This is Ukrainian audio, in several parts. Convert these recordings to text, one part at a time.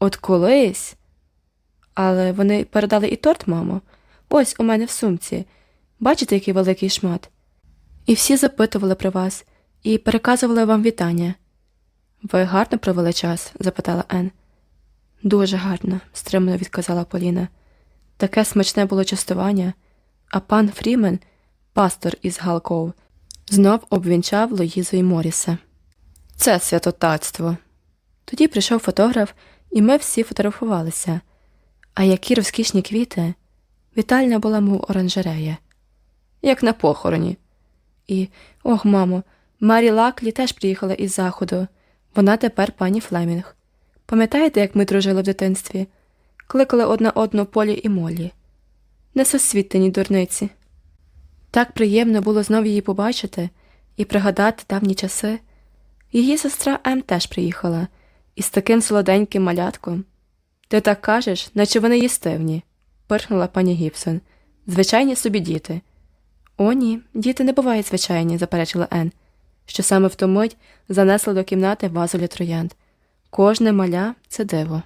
От колись. Але вони передали і торт, мамо. Ось у мене в сумці. Бачите, який великий шмат? І всі запитували про вас і переказували вам вітання. Ви гарно провели час? запитала Ен. Дуже гарно, стримано відказала Поліна. Таке смачне було частування, а пан Фрімен, пастор із Галков, знов обвінчав Лоїзу і Моріса. Це святотатство. Тоді прийшов фотограф, і ми всі фотографувалися. А які розкішні квіти. Вітальня була, мов оранжерея, як на похороні. І, ох, мамо, Марі Лаклі теж приїхала із заходу. Вона тепер пані Флемінг. Пам'ятаєте, як ми дружили в дитинстві? Кликали одна одну полі і молі. Несосвітені дурниці. Так приємно було знов її побачити і пригадати давні часи. Її сестра Ем теж приїхала із таким солоденьким малятком. Ти так кажеш, наче вони їстивні, пирхнула пані Гібсон. Звичайні собі діти. О, ні, діти не бувають звичайні, заперечила Ен, що саме в ту мить занесла до кімнати вазу для троянд. Кожне маля це диво.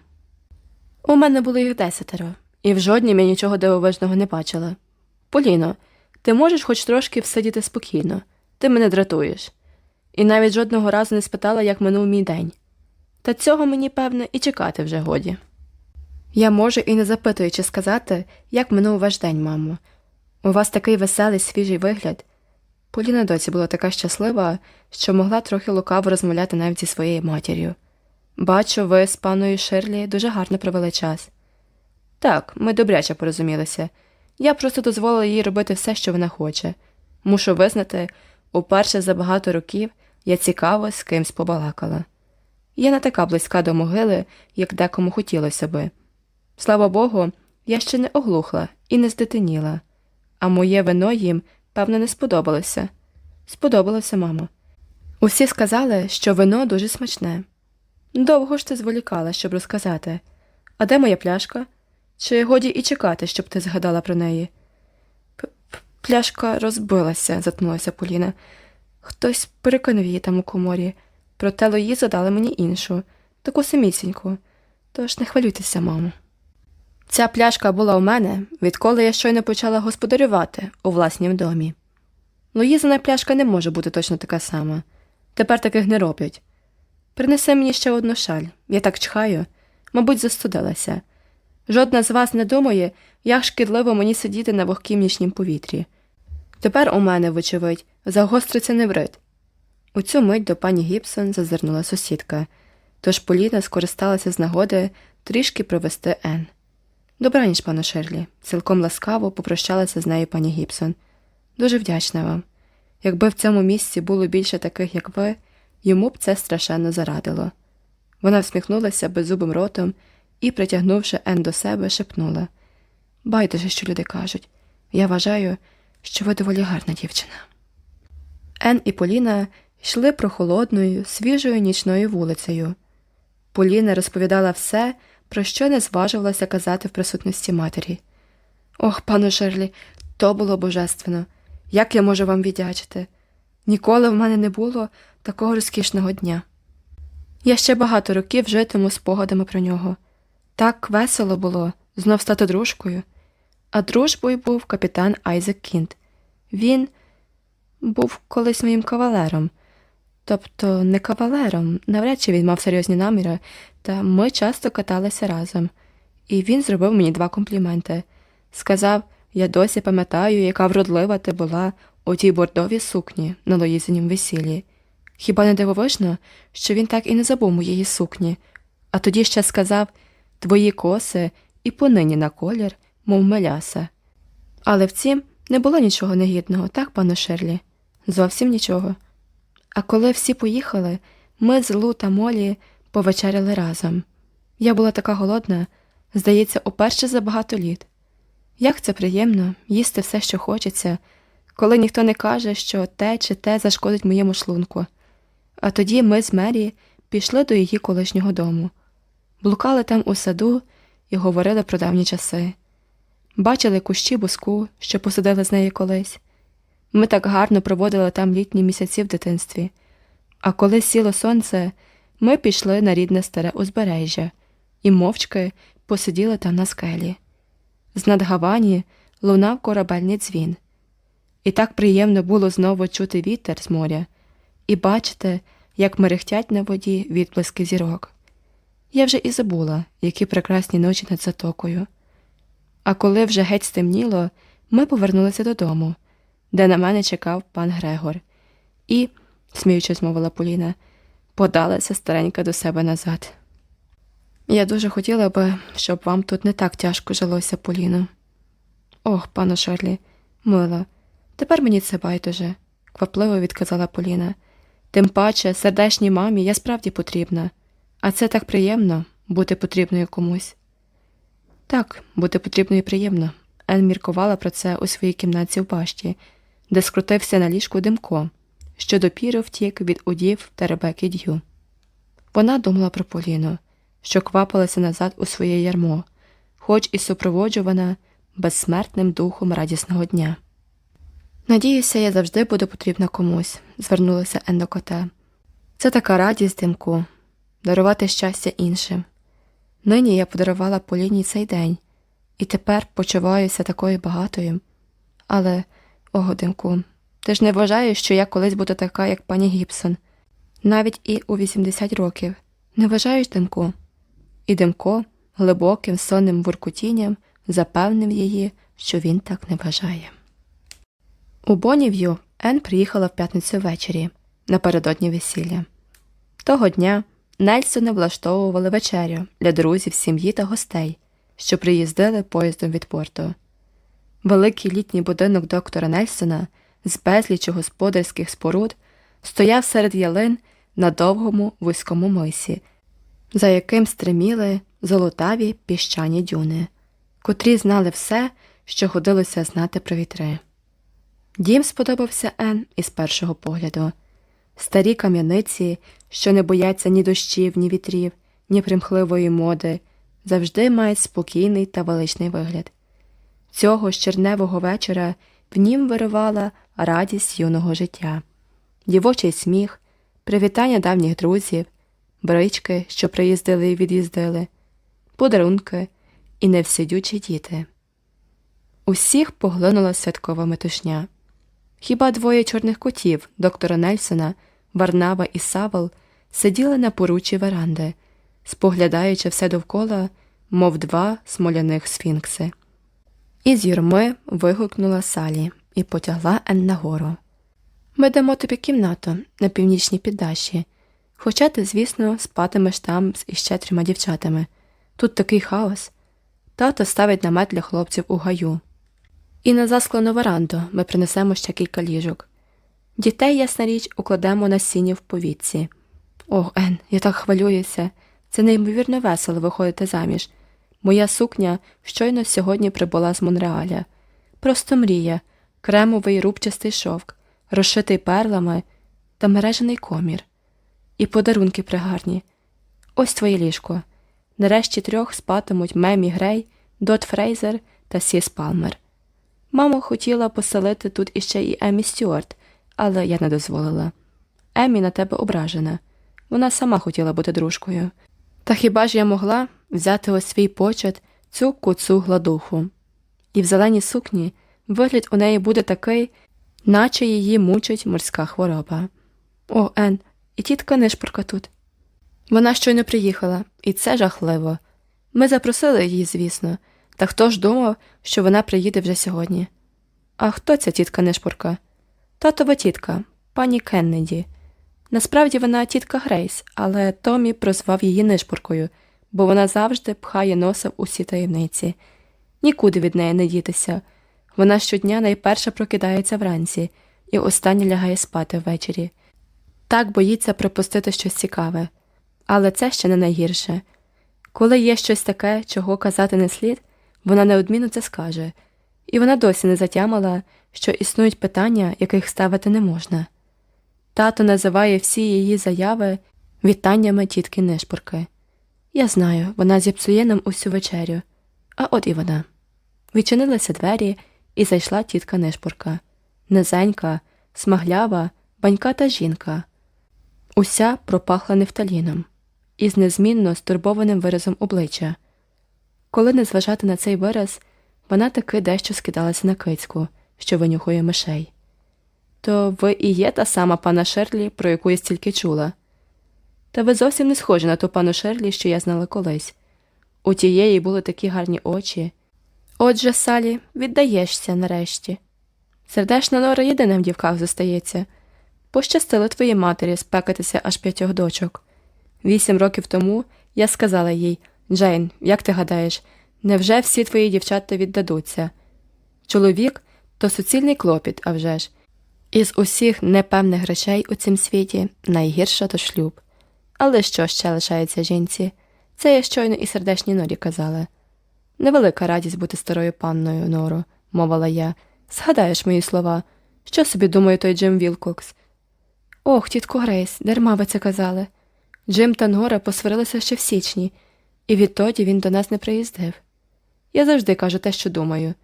У мене було їх десятеро, і в жоднім я нічого дивовижного не бачила. Поліно, ти можеш хоч трошки всидіти спокійно, ти мене дратуєш. І навіть жодного разу не спитала, як минув мій день. Та цього мені, певне, і чекати вже годі. Я можу і не запитуючи сказати, як минув ваш день, мамо. У вас такий веселий, свіжий вигляд. Поліна доці була така щаслива, що могла трохи лукаво розмовляти навіть зі своєю матір'ю. Бачу, ви з паною Ширлі дуже гарно провели час. Так, ми добряче порозумілися. Я просто дозволила їй робити все, що вона хоче. Мушу визнати, уперше за багато років я цікаво з кимсь побалакала. Я не така близька до могили, як декому хотілося би. Слава Богу, я ще не оглухла і не здетиніла, а моє вино їм, певно, не сподобалося. Сподобалося, мамо. Усі сказали, що вино дуже смачне. Довго ж ти зволікала, щоб розказати. А де моя пляшка? Чи годі і чекати, щоб ти згадала про неї? П Пляшка розбилася, затнулася Поліна. Хтось перекинув її там у коморі, проте Лоїза дали мені іншу, таку самісіньку. Тож не хвилюйтеся, мамо. Ця пляшка була у мене, відколи я щойно почала господарювати у власнім домі. Луїзина пляшка не може бути точно така сама. Тепер таких не роблять. Принеси мені ще одну шаль, я так чхаю, мабуть, застудилася. Жодна з вас не думає, як шкідливо мені сидіти на вогкім нічнім повітрі. Тепер у мене, вочевидь, загостриться неврит. У цю мить до пані Гібсон зазирнула сусідка, тож Поліна скористалася з нагоди трішки провести Ен. Добраніч, пане Шерлі, цілком ласкаво попрощалася з нею пані Гібсон. Дуже вдячна вам. Якби в цьому місці було більше таких, як ви, йому б це страшенно зарадило. Вона всміхнулася беззубим ротом і, притягнувши Ен до себе, шепнула Байдуже, що люди кажуть. Я вважаю, що ви доволі гарна дівчина. Ен і Поліна йшли прохолодною, свіжою нічною вулицею. Поліна розповідала все про що не зважувалася казати в присутності матері. Ох, пану Шерлі, то було божественно. Як я можу вам віддячити? Ніколи в мене не було такого розкішного дня. Я ще багато років житиму спогадами про нього. Так весело було знов стати дружкою, а дружбою був капітан Айзек Кінт. Він був колись моїм кавалером. Тобто не кавалером, навряд чи він мав серйозні наміри, та ми часто каталися разом, і він зробив мені два компліменти. Сказав я досі пам'ятаю, яка вродлива ти була у тій бордовій сукні на Лоїзинім весіллі. Хіба не дивовижно, що він так і не забув моєї сукні, а тоді ще сказав твої коси і понині на колір, мов меляса. Але в цім не було нічого негідного, так, пане Шерлі? Зовсім нічого. А коли всі поїхали, ми з Лу та Молі повечеряли разом. Я була така голодна, здається, уперше за багато літ. Як це приємно їсти все, що хочеться, коли ніхто не каже, що те чи те зашкодить моєму шлунку. А тоді ми з Мері пішли до її колишнього дому, блукали там у саду і говорили про давні часи, бачили кущі буску, що посадили з неї колись. Ми так гарно проводили там літні місяці в дитинстві, а коли сіло сонце, ми пішли на рідне старе узбережжя і мовчки посиділи там на скелі. З над Гавані лунав корабельний дзвін. І так приємно було знову чути вітер з моря і бачити, як мерехтять на воді відблиски зірок. Я вже і забула, які прекрасні ночі над затокою. А коли вже геть стемніло, ми повернулися додому, де на мене чекав пан Грегор, і, сміючись, мовила Поліна, подалася старенька до себе назад. Я дуже хотіла би, щоб вам тут не так тяжко жилося, Поліно. Ох, пану Шарлі, мила, тепер мені це байдуже, квапливо відказала Поліна. Тим паче, сердечній мамі я справді потрібна, а це так приємно бути потрібною комусь. Так, бути потрібною приємно. Ен міркувала про це у своїй кімнаті в башті, де скрутився на ліжку димко, що допіру втік від удів та Ребеки Д'ю. Вона думала про Поліну, що квапилася назад у своє ярмо, хоч і супроводжувана безсмертним духом радісного дня. Надіюся, я завжди буду потрібна комусь, звернулася Ен до кота. Це така радість, димку, дарувати щастя іншим. Нині я подарувала Поліні цей день, і тепер почуваюся такою багатою. Але, ого, димку, ти ж не вважаєш, що я колись буду така, як пані Гібсон, навіть і у 80 років. Не вважаєш, димку? І Димко глибоким сонним буркутінням запевнив її, що він так не вважає. У Бонів'ю Ен приїхала в п'ятницю ввечері напередодні весілля. Того дня Нельсони влаштовували вечерю для друзів, сім'ї та гостей, що приїздили поїздом від порту. Великий літній будинок доктора Нельсона з безліччю господарських споруд стояв серед ялин на довгому вузькому мисі, за яким стриміли золотаві піщані дюни, котрі знали все, що годилося знати про вітри. Дім сподобався Ен із першого погляду старі кам'яниці, що не бояться ні дощів, ні вітрів, ні примхливої моди, завжди мають спокійний та величний вигляд. Цього ж черневого вечора в нім вирувала радість юного життя, дівочий сміх, привітання давніх друзів, брички, що приїздили і від'їздили, подарунки і невсидючі діти. Усіх поглинула святкова метушня. Хіба двоє чорних котів доктора Нельсона, Варнава і Савел сиділи на поручі веранди, споглядаючи все довкола, мов два смоляних сфінкси. Із юрми вигукнула Салі і потягла Ен нагору. Ми дамо тобі кімнату на північній піддаші, хоча ти, звісно, спатимеш там з іще трьома дівчатами. Тут такий хаос. Тато ставить намет для хлопців у гаю. І на засклену веранду ми принесемо ще кілька ліжок. Дітей, ясна річ, укладемо на сіні в повітці. Ох, Ен, я так хвилююся. Це неймовірно весело виходити заміж. Моя сукня щойно сьогодні прибула з Монреаля. Просто мрія, кремовий рубчастий шовк, розшитий перлами та мережений комір. І подарунки пригарні. Ось твоє ліжко. Нарешті трьох спатимуть Мемі Грей, Дот Фрейзер та Сіс Палмер. Мама хотіла поселити тут іще і Емі Стюарт, але я не дозволила. Емі на тебе ображена. Вона сама хотіла бути дружкою. Та хіба ж я могла взяти ось свій почет цю куцу гладуху? І в зеленій сукні вигляд у неї буде такий, наче її мучить морська хвороба. О, Ен, і тітка нишпорка тут. Вона щойно приїхала, і це жахливо. Ми запросили її, звісно. Та хто ж думав, що вона приїде вже сьогодні? А хто ця тітка Нишпорка? Татова тітка, пані Кеннеді. Насправді вона тітка Грейс, але Томі прозвав її Нишпоркою, бо вона завжди пхає носа в усі таємниці. Нікуди від неї не дітися. Вона щодня найперше прокидається вранці і останнє лягає спати ввечері. Так боїться пропустити щось цікаве. Але це ще не найгірше. Коли є щось таке, чого казати не слід. Вона неодмінно це скаже, і вона досі не затямила, що існують питання, яких ставити не можна. Тато називає всі її заяви вітаннями тітки Нишпорки. Я знаю, вона зіпсує нам усю вечерю, а от і вона. Відчинилися двері, і зайшла тітка Нишпорка. Низенька, смаглява, баньката жінка. Уся пропахла нефталіном, із незмінно стурбованим виразом обличчя. Коли не зважати на цей вираз, вона таки дещо скидалася на кицьку, що винюхує мишей. То ви і є та сама пана Шерлі, про яку я стільки чула. Та ви зовсім не схожі на ту пану Шерлі, що я знала колись. У тієї були такі гарні очі. Отже, Салі, віддаєшся нарешті. Сердешна нора єдина в дівках зостається. Пощастило твоїй матері спекатися аж п'ятьох дочок. Вісім років тому я сказала їй Джейн, як ти гадаєш, невже всі твої дівчата віддадуться? Чоловік то суцільний клопіт, а вже ж. Із усіх непевних речей у цім світі найгірша то шлюб. Але що ще лишається жінці? Це я щойно і сердечні норі казала. Невелика радість бути старою панною, Норо, мовила я. Згадаєш мої слова, що собі думає той Джим Вілкокс? Ох, тітко Грейс, дарма ви це казали. Джим та Нора посварилися ще в січні, і відтоді він до нас не приїздив. Я завжди кажу те, що думаю.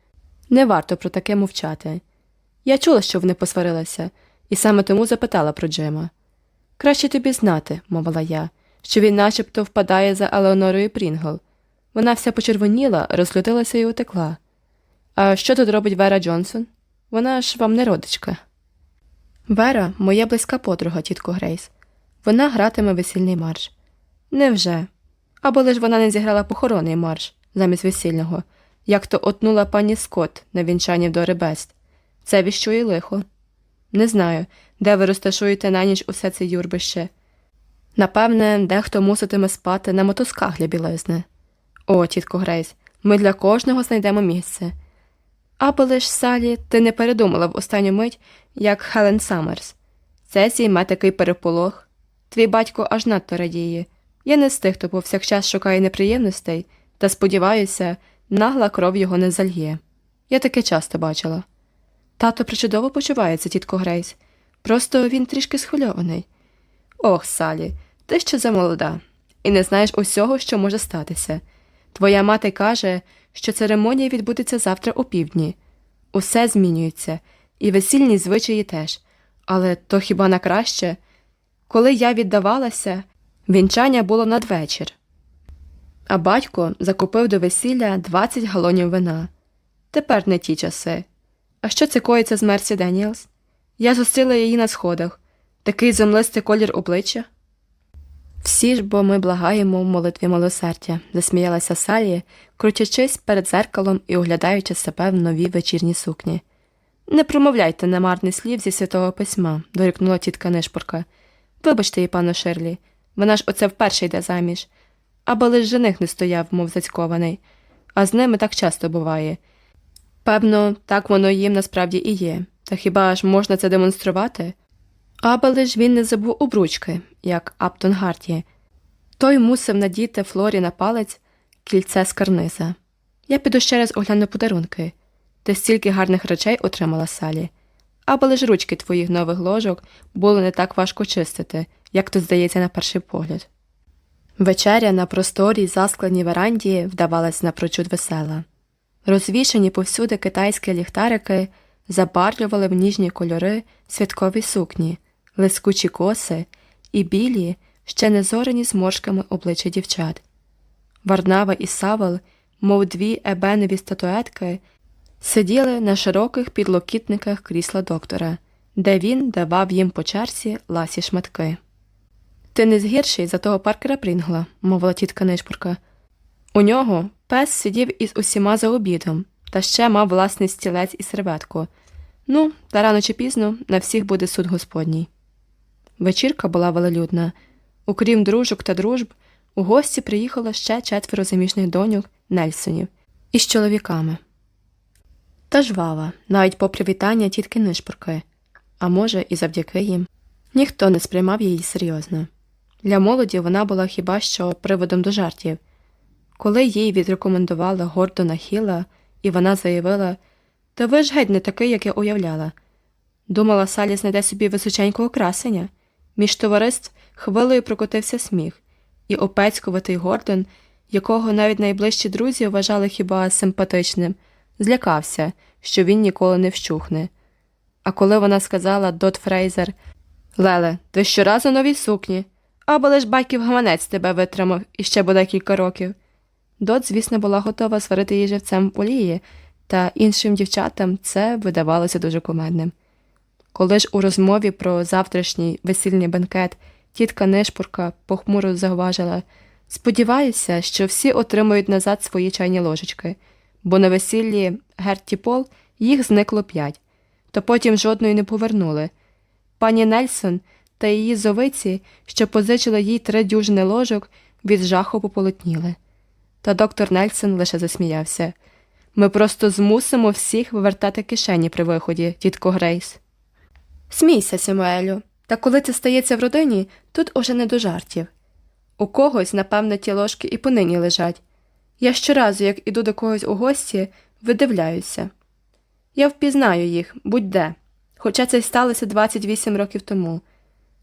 Не варто про таке мовчати. Я чула, що вони посварилися, і саме тому запитала про Джима. Краще тобі знати, мовила я, що він начебто впадає за Елеонорою Прінгл. Вона вся почервоніла, розлютилася і утекла. А що тут робить Вера Джонсон? Вона ж вам не родичка. Вера моя близька подруга, тітко Грейс. Вона гратиме весільний марш. Невже? Або лиш вона не зіграла похоронний марш замість весільного, як то отнула пані Скотт на вінчанні в Доребест. Це віщує лихо. Не знаю, де ви розташуєте на ніч усе це юрбище. Напевне, дехто муситиме спати на мотузках для білизни. О, тітко Грейс, ми для кожного знайдемо місце. Або лиш Салі, ти не передумала в останню мить, як Хелен Саммерс. Це зійме такий переполох. Твій батько аж надто радіє. Я не з тих, хто повсякчас шукає неприємностей, та сподіваюся, нагла кров його не зальє. Я таке часто бачила. Тато причудово почувається, тітко Грейс. Просто він трішки схвильований. Ох, Салі, ти ще замолода, і не знаєш усього, що може статися. Твоя мати каже, що церемонія відбудеться завтра о півдні. Усе змінюється, і весільні звичаї теж, але то хіба на краще? Коли я віддавалася, вінчання було надвечір. А батько закупив до весілля 20 галонів вина. Тепер не ті часи. А що це коїться з Мерсі Деніелс? Я зустріла її на сходах такий землистий колір обличчя. Всі ж бо ми благаємо в молитві милосердя, засміялася Салі, крутячись перед зеркалом і оглядаючи себе в новій вечірній сукні. Не промовляйте намарних слів зі святого письма, дорікнула тітка Нишпорка. Вибачте її, пану Ширлі, вона ж оце вперше йде заміж. Аби лиш жених не стояв, мов зацькований, а з ними так часто буває. Певно, так воно їм насправді і є, та хіба ж можна це демонструвати? Аби лиш він не забув обручки, як Аптон Гарті. Той мусив надіти Флорі на палець кільце з карниза. Я піду ще раз огляну подарунки. Ти стільки гарних речей отримала Салі. Аби лиш ручки твоїх нових ложок було не так важко чистити, як то здається на перший погляд. Вечеря на просторій заскленій веранді вдавалась напрочуд весела. Розвішені повсюди китайські ліхтарики забарвлювали в ніжні кольори святкові сукні, лискучі коси і білі, ще не зорені зморшками обличчя дівчат. Варнава і Савел, мов дві ебенові статуетки, сиділи на широких підлокітниках крісла доктора, де він давав їм по черзі ласі шматки. Ти не згірший за того паркера Прінгла, мовила тітка Нишпурка. У нього пес сидів із усіма за обідом, та ще мав власний стілець і серветку. Ну, та рано чи пізно на всіх буде суд господній. Вечірка була велелюдна. Окрім дружок та дружб, у гості приїхало ще четверо заміжних доньок Нельсонів із чоловіками. Та жвава, навіть попри вітання тітки Нишпорки, а може, і завдяки їм, ніхто не сприймав її серйозно. Для молоді вона була хіба що приводом до жартів. Коли їй відрекомендували Гордона Хіла, і вона заявила, та ви ж геть не такий, як я уявляла. Думала, Салі знайде собі височенького красення. Між товариств хвилею прокотився сміх, і опецькуватий Гордон, якого навіть найближчі друзі вважали хіба симпатичним, злякався, що він ніколи не вщухне. А коли вона сказала Дот Фрейзер Леле, ти щоразу нові сукні, Або лиш батьків гаманець тебе витримав іще буде кілька років. Дот, звісно, була готова сварити її живцем в олії, та іншим дівчатам це видавалося дуже кумедним. Коли ж у розмові про завтрашній весільний бенкет тітка Нишпурка похмуро зауважила Сподіваюся, що всі отримують назад свої чайні ложечки, бо на весіллі Герті Пол їх зникло п'ять, то потім жодної не повернули. Пані Нельсон та її зовиці, що позичили їй три дюжини ложок, від жаху пополотніли. Та доктор Нельсон лише засміявся ми просто змусимо всіх вивертати кишені при виході, тітко Грейс. Смійся, Сімуелю, та коли це стається в родині, тут уже не до жартів. У когось, напевно, ті ложки і понині лежать. Я щоразу, як іду до когось у гості, видивляюся. Я впізнаю їх будь-де, хоча це й сталося 28 років тому.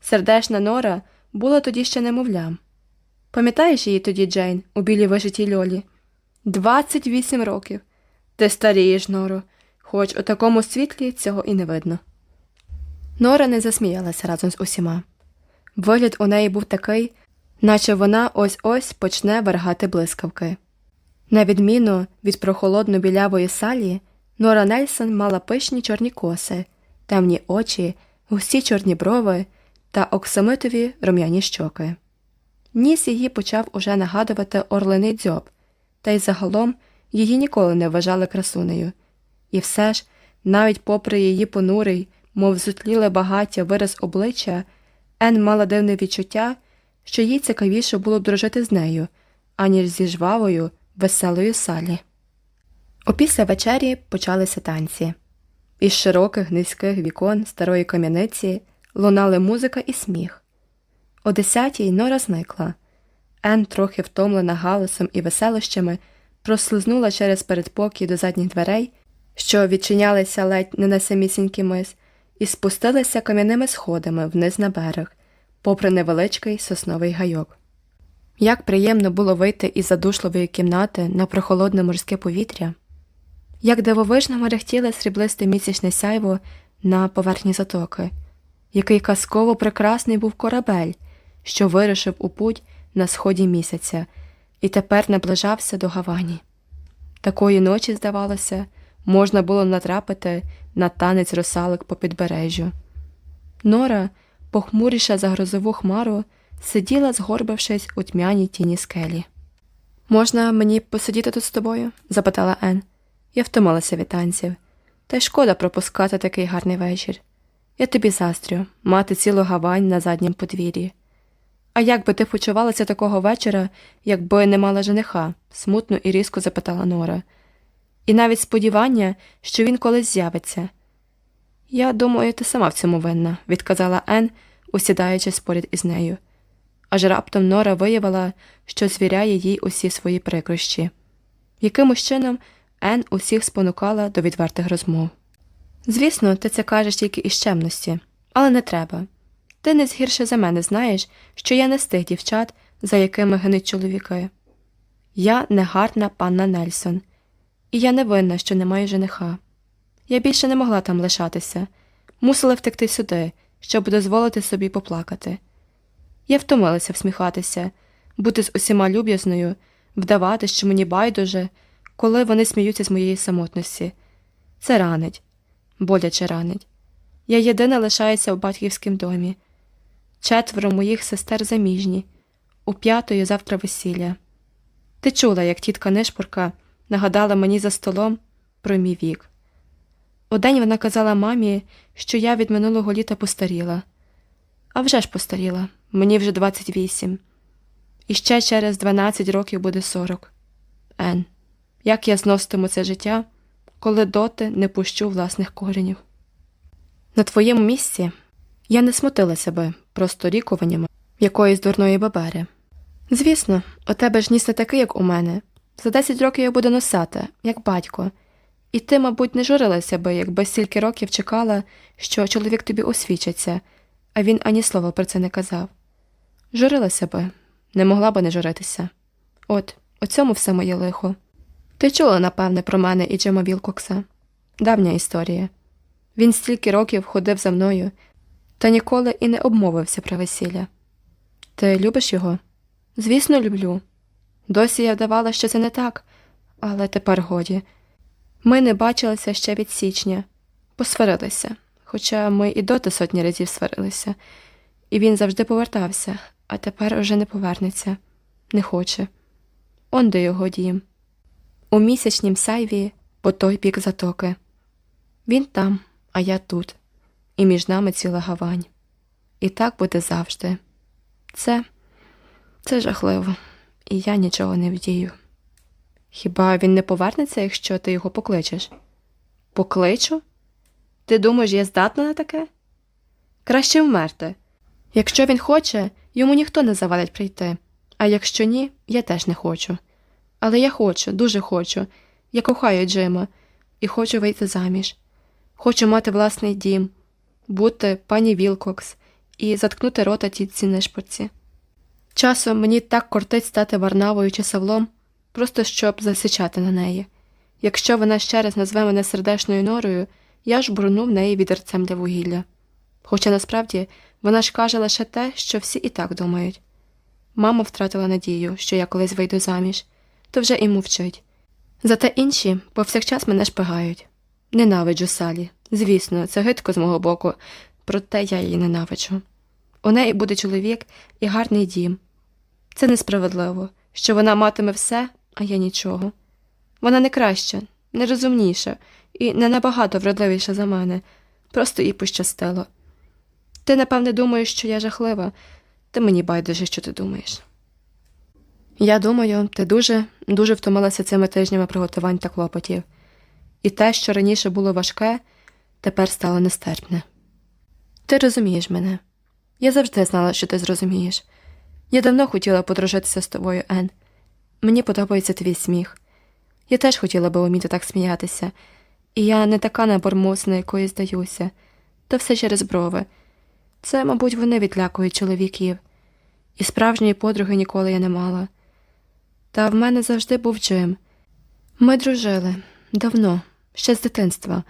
Сердешна Нора була тоді ще немовлям. Пам'ятаєш її тоді, Джейн, у білій вишитій льолі? 28 років. Ти старієш, Норо, хоч у такому світлі цього і не видно. Нора не засміялася разом з усіма. Вигляд у неї був такий, наче вона ось ось почне вергати блискавки. На відміну від прохолодно білявої салі, Нора Нельсон мала пишні чорні коси, темні очі, густі чорні брови та оксамитові рум'яні щоки. Ніс її почав уже нагадувати орлиний дзьоб, та й загалом її ніколи не вважали красунею. І все ж, навіть попри її понурий, мов зутліле багаття вираз обличчя, Ен мала дивне відчуття, що їй цікавіше було б дружити з нею, аніж зі жвавою, веселою салі. Опісля вечері почалися танці. Із широких низьких вікон старої кам'яниці лунали музика і сміх. О десятій Нора зникла. Ен, трохи втомлена галасом і веселощами, прослизнула через передпокій до задніх дверей, що відчинялися ледь не на самісінький мис, і спустилася кам'яними сходами вниз на берег, попри невеличкий сосновий гайок. Як приємно було вийти із задушливої кімнати на прохолодне морське повітря, як дивовижно мерехтіле сріблисте місячне сяйво на поверхні затоки, який казково прекрасний був корабель, що вирушив у путь на сході місяця і тепер наближався до Гавані. Такої ночі, здавалося, можна було натрапити на танець русалок по підбережжю. Нора, похмуріша за грозову хмару, сиділа, згорбившись у тьмяній тіні скелі. Можна мені посидіти тут з тобою? запитала Ен. Я втомилася від танців, та й шкода пропускати такий гарний вечір. Я тобі застрю мати цілу гавань на заднім подвір'ї. А як би ти почувалася такого вечора, якби не мала жениха? смутно і різко запитала Нора. І навіть сподівання, що він колись з'явиться. Я думаю, ти сама в цьому винна, відказала Ен, усідаючись поряд із нею. Аж раптом Нора виявила, що звіряє їй усі свої прикрощі. Якимось чином Ен усіх спонукала до відвертих розмов. Звісно, ти це кажеш тільки із чемності, але не треба. Ти не згірше за мене знаєш, що я не з тих дівчат, за якими гинуть чоловіки. Я не гарна панна Нельсон, і я не винна, що не маю жениха. Я більше не могла там лишатися, мусила втекти сюди, щоб дозволити собі поплакати. Я втомилася всміхатися, бути з усіма люб'язною, вдавати, що мені байдуже, коли вони сміються з моєї самотності. Це ранить, боляче ранить. Я єдина лишаюся у батьківському домі. Четверо моїх сестер заміжні, у п'ятої завтра весілля. Ти чула, як тітка Нишпорка нагадала мені за столом про мій вік. Удень вона казала мамі, що я від минулого літа постаріла. А вже ж постаріла, мені вже 28. І ще через 12 років буде 40. Ен, як я зноситиму це життя, коли доти не пущу власних коренів. На твоєму місці я не смутилася би просто рікуваннями якоїсь дурної бабери. Звісно, у тебе ж ніс не такий, як у мене. За 10 років я буду носати, як батько, і ти, мабуть, не журилася би, якби стільки років чекала, що чоловік тобі освічиться, а він ані слова про це не казав. Журилася би, не могла би не журитися. От, у цьому все моє лихо. Ти чула, напевне, про мене і Джема Вілкокса. Давня історія. Він стільки років ходив за мною та ніколи і не обмовився про весілля. Ти любиш його? Звісно, люблю. Досі я вдавала, що це не так, але тепер годі. Ми не бачилися ще від січня, посварилися, хоча ми і доти сотні разів сварилися, і він завжди повертався, а тепер уже не повернеться, не хоче. Он де його дім. У місячнім сайві по той бік затоки. Він там, а я тут, і між нами ціла гавань. І так буде завжди. Це це жахливо, і я нічого не вдію. Хіба він не повернеться, якщо ти його покличеш? Покличу? Ти думаєш, я здатна на таке? Краще вмерти. Якщо він хоче, йому ніхто не завадить прийти, а якщо ні, я теж не хочу. Але я хочу, дуже хочу. Я кохаю Джима і хочу вийти заміж. Хочу мати власний дім, бути пані Вілкокс і заткнути рота тітці нишпорці. Часом мені так кортить стати Варнавою чи Савлом, просто щоб засичати на неї. Якщо вона ще раз назве мене сердечною норою, я ж бруну в неї відерцем для вугілля. Хоча насправді вона ж каже лише те, що всі і так думають. Мама втратила надію, що я колись вийду заміж, то вже і мовчить. Зате інші повсякчас мене шпигають. Ненавиджу Салі. Звісно, це гидко з мого боку, проте я її ненавиджу. У неї буде чоловік і гарний дім. Це несправедливо, що вона матиме все, а я нічого. Вона не краща, не розумніша і не набагато вродливіша за мене, просто їй пощастило. Ти, напевне, думаєш, що я жахлива, та мені байдуже, що ти думаєш. Я думаю, ти дуже, дуже втомилася цими тижнями приготувань та клопотів, і те, що раніше було важке, тепер стало нестерпне. Ти розумієш мене. Я завжди знала, що ти зрозумієш. Я давно хотіла подружитися з тобою, Ен. Мені подобається твій сміх. Я теж хотіла би вміти так сміятися, і я не така набормосна, якої здаюся, то все через брови. Це, мабуть, вони відлякують чоловіків, і справжньої подруги ніколи я не мала. Та в мене завжди був Джим. Ми дружили давно, ще з дитинства.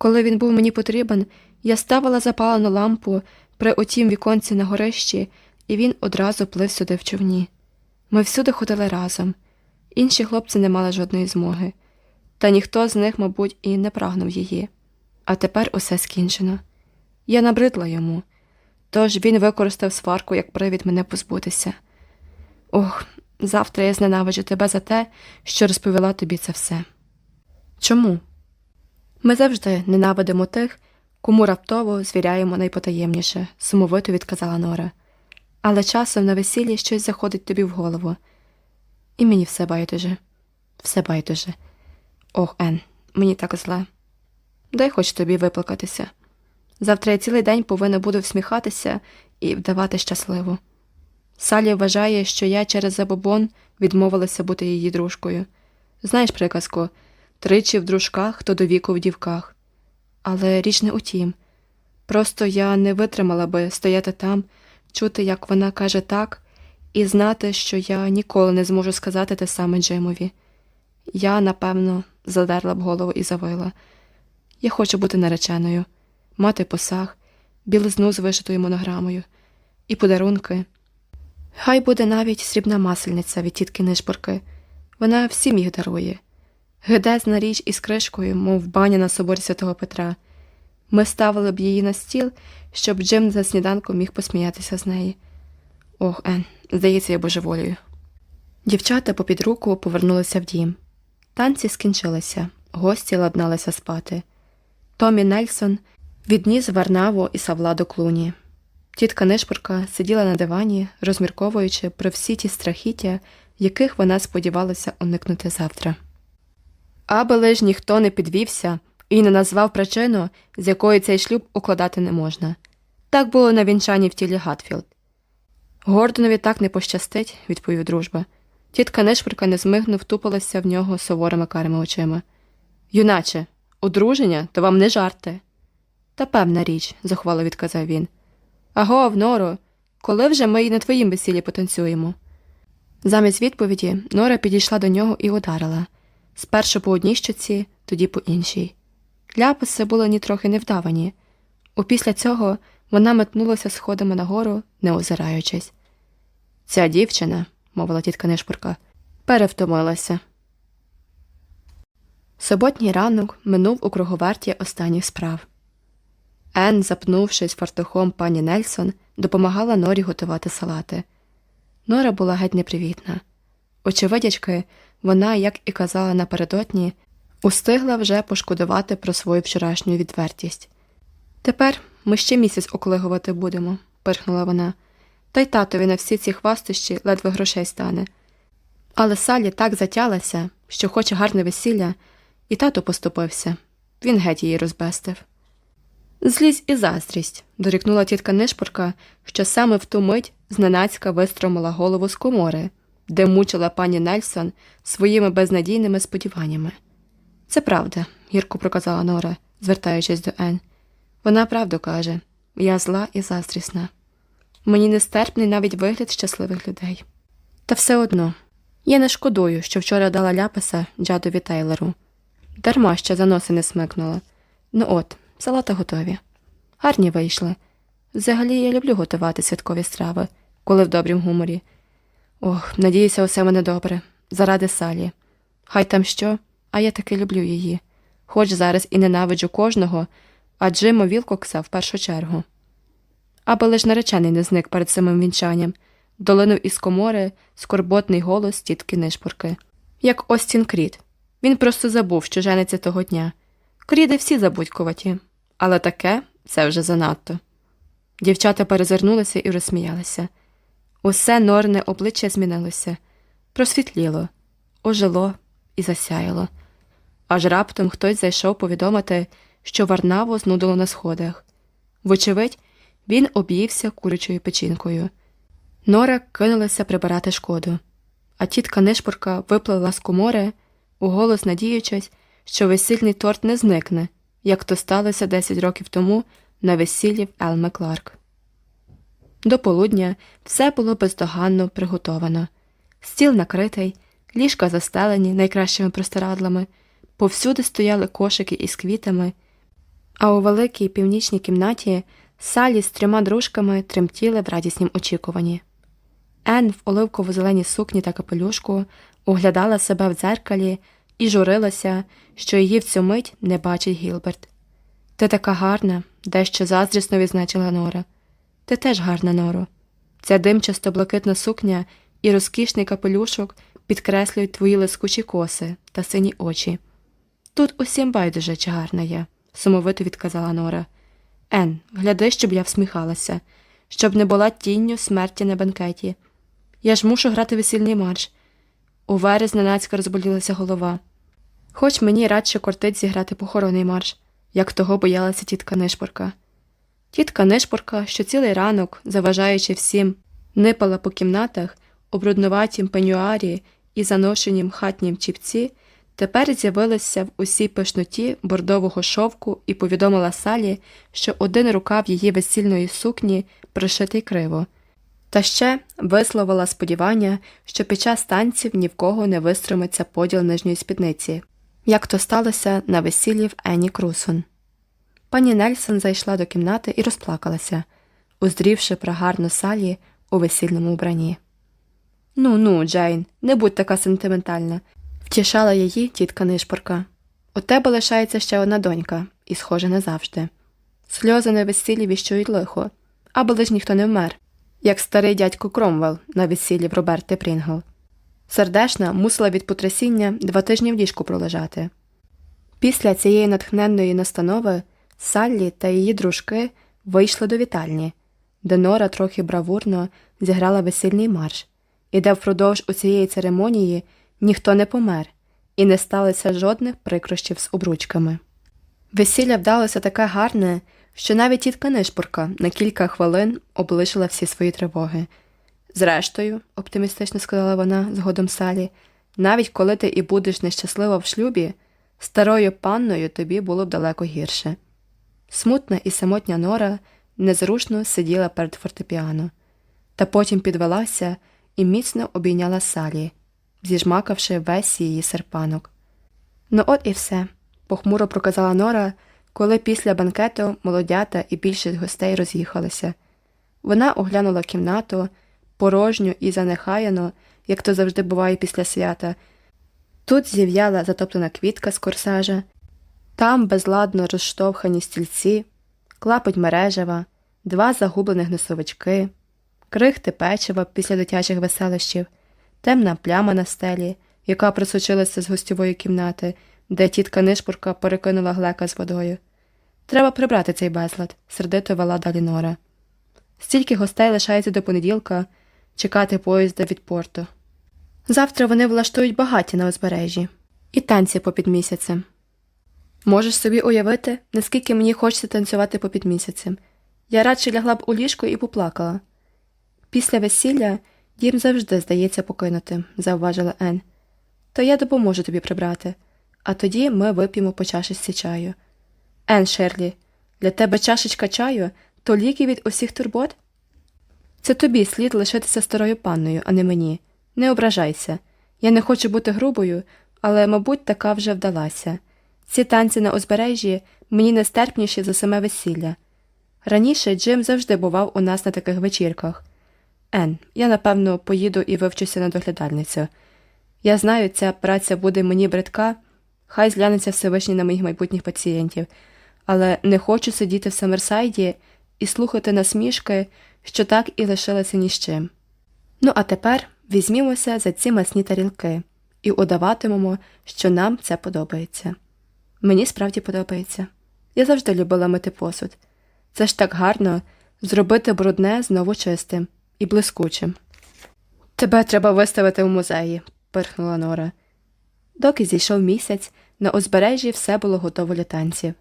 Коли він був мені потрібен, я ставила запалену лампу при отім віконці на горищі, і він одразу плив сюди в човні. Ми всюди ходили разом. Інші хлопці не мали жодної змоги, та ніхто з них, мабуть, і не прагнув її. А тепер усе скінчено. Я набридла йому, тож він використав сварку як привід мене позбутися. Ох, завтра я зненавиджу тебе за те, що розповіла тобі це все. Чому? Ми завжди ненавидимо тих, кому раптово звіряємо найпотаємніше, сумовито відказала Нора. Але часом на весіллі щось заходить тобі в голову. І мені все байдуже, все байдуже. Ох, Ен, мені так зле. Дай хоч тобі виплакатися. Завтра я цілий день повинна буду всміхатися і вдавати щасливо. Салі вважає, що я через забобон відмовилася бути її дружкою. Знаєш приказку тричі в дружках, то до віку в дівках. Але річ не у тім. Просто я не витримала би стояти там, чути, як вона каже так, і знати, що я ніколи не зможу сказати те саме Джимові. Я, напевно, задерла б голову і завила. Я хочу бути нареченою, мати посаг, білизну з вишитою монограмою, і подарунки. Хай буде навіть срібна масельниця від тітки Нишборки. Вона всім їх дарує. Гидезна річ із кришкою, мов баня на соборі святого Петра. Ми ставили б її на стіл, щоб Джим за сніданком міг посміятися з неї. Ох, Ен, здається, я божеволію. Дівчата попід руку повернулися в дім. Танці скінчилися, гості ладналися спати. Томі Нельсон відніс Варнаву і Савла до клуні. Тітка Нишпорка сиділа на дивані, розмірковуючи про всі ті страхіття, яких вона сподівалася уникнути завтра. Аби лиш ніхто не підвівся і не назвав причину, з якої цей шлюб укладати не можна. Так було на вінчанні в Тіллі Гатфілд. Гордонові так не пощастить, відповів дружба. Тітка Нишпорка незмигно втупилася в нього суворими карими очима. Юначе, одруження то вам не жарти. Та певна річ, захвало відказав він. Аго, Норо, коли вже ми й на твоїм весіллі потанцюємо? Замість відповіді Нора підійшла до нього і ударила спершу по одній щоці, тоді по іншій. Ляписи були нітрохи невдавані. Опісля цього вона метнулася сходами нагору, не озираючись. Ця дівчина, мовила тітка Нишпурка, перевтомилася. Суботній ранок минув у круговерті останніх справ. Ен, запнувшись фартухом пані Нельсон, допомагала Норі готувати салати. Нора була геть непривітна. Очевидячки, вона, як і казала напередодні, устигла вже пошкодувати про свою вчорашню відвертість. Тепер ми ще місяць оклигувати будемо, пирхнула вона, та й татові на всі ці хвастощі ледве грошей стане. Але Салі так затялася, що хоче гарне весілля, і тато поступився. Він геть її розбестив. Злізь і заздрість, дорікнула тітка Нишпорка, що саме в ту мить зненацька вистромила голову з комори, де мучила пані Нельсон своїми безнадійними сподіваннями. Це правда, гірко проказала Нора, звертаючись до Ен. Вона правду каже я зла і заздрісна. Мені нестерпний навіть вигляд щасливих людей. Та все одно, я не шкодую, що вчора дала ляпаса Джадові Тейлору. Дарма ще за носи не смикнула. Ну от, салати готові. Гарні вийшли. Взагалі я люблю готувати святкові страви, коли в добрім гуморі. Ох, надіюся, усе мене добре, заради салі. Хай там що, а я таки люблю її, хоч зараз і ненавиджу кожного, а Джима Вілкокса в першу чергу. Аби лиш наречений не зник перед самим вінчанням, долинув із комори скорботний голос тітки Нишпорки. Як Остін Кріт. Він просто забув, що жениться того дня. Кріди всі забудькуваті, але таке це вже занадто. Дівчата перезирнулися і розсміялися. Усе норне обличчя змінилося, просвітліло, ожило і засяяло. Аж раптом хтось зайшов повідомити, що Варнаву знудило на сходах. Вочевидь, він об'ївся курячою печінкою. Нора кинулася прибирати шкоду, а тітка Нишпорка виплила з комори, уголос надіючись, що весільний торт не зникне, як то сталося 10 років тому на весіллі в Елме Кларк. До полудня все було бездоганно приготовано стіл накритий, ліжка застелені найкращими простирадлами, повсюди стояли кошики із квітами, а у великій північній кімнаті салі з трьома дружками тремтіли в радіснім очікуванні. Ен в оливково зеленій сукні та капелюшку оглядала себе в дзеркалі і журилася, що її в цю мить не бачить Гілберт. Ти така гарна, дещо заздрісно відзначила Нора. Ти теж гарна, Норо. Ця димчасто блакитна сукня і розкішний капелюшок підкреслюють твої лискучі коси та сині очі. Тут усім байдуже, чи гарна я, сумовито відказала Нора. Ен, гляди, щоб я всміхалася, щоб не була тінню смерті на бенкеті. Я ж мушу грати весільний марш. У верес ненацька розболілася голова. Хоч мені радше кортить зіграти похоронний марш, як того боялася тітка Нишпорка. Тітка Нишпорка, що цілий ранок, заважаючи всім, нипала по кімнатах у брудноватім пенюарі і заношенім хатнім чіпці, тепер з'явилася в усій пишноті бордового шовку і повідомила Салі, що один рукав її весільної сукні пришитий криво, та ще висловила сподівання, що під час танців ні в кого не вистримиться поділ нижньої спідниці, як то сталося на весіллі в Ені Крусон. Пані Нельсон зайшла до кімнати і розплакалася, уздрівши прогарну салі у весільному вбранні. Ну, ну, Джейн, не будь така сентиментальна, втішала її тітка Нишпорка. У тебе лишається ще одна донька, і, схоже, назавжди. Сльози на весіллі віщують лихо, аби лиш ніхто не вмер, як старий дядько Кромвел на весіллі в Роберти Прінгл. Сердешна мусила від потрясіння два тижні в ліжку пролежати. Після цієї натхненної настанови Саллі та її дружки вийшли до вітальні, де Нора трохи бравурно зіграла весільний марш, і де впродовж усієї церемонії ніхто не помер і не сталося жодних прикрощів з обручками. Весілля вдалося таке гарне, що навіть тітка Нишпурка на кілька хвилин облишила всі свої тривоги. Зрештою, оптимістично сказала вона згодом Салі, навіть коли ти і будеш нещаслива в шлюбі, старою панною тобі було б далеко гірше. Смутна і самотня Нора незрушно сиділа перед фортепіано, та потім підвелася і міцно обійняла Салі, зіжмакавши весь її серпанок. Ну, от і все, похмуро проказала Нора, коли після банкету молодята і більшість гостей роз'їхалися. Вона оглянула кімнату, порожню і занехаяну, як то завжди буває після свята. Тут зів'яла затоплена квітка з корсажа, там безладно розштовхані стільці, клапоть мережева, два загублених носовички, крихти печива після дитячих веселищів, темна пляма на стелі, яка просочилася з гостьової кімнати, де тітка нишпурка перекинула глека з водою. Треба прибрати цей безлад, сердито вела далі Нора. Стільки гостей лишається до понеділка чекати поїзда від порту. Завтра вони влаштують багаті на узбережжі і танці попід місяцем. Можеш собі уявити, наскільки мені хочеться танцювати попід місяцем. Я радше лягла б у ліжко і поплакала. Після весілля дім завжди здається покинутим, зауважила Ен. То я допоможу тобі прибрати, а тоді ми вип'ємо по чашечці чаю. Ен Шерлі, для тебе чашечка чаю то ліки від усіх турбот? Це тобі слід лишитися старою панною, а не мені. Не ображайся. Я не хочу бути грубою, але, мабуть, така вже вдалася. Ці танці на узбережжі мені нестерпніші за саме весілля. Раніше Джим завжди бував у нас на таких вечірках. Ен, я напевно поїду і вивчуся на доглядальницю. Я знаю, ця праця буде мені бридка, хай зглянеться Всевишній на моїх майбутніх пацієнтів, але не хочу сидіти в Самерсайді і слухати насмішки, що так і лишилася ні з чим. Ну, а тепер візьмімося за ці масні тарілки і удаватимемо, що нам це подобається. Мені справді подобається. Я завжди любила мити посуд. Це ж так гарно зробити брудне знову чистим і блискучим. Тебе треба виставити в музеї, пирхнула Нора. Доки зійшов місяць, на узбережжі все було готово для танців.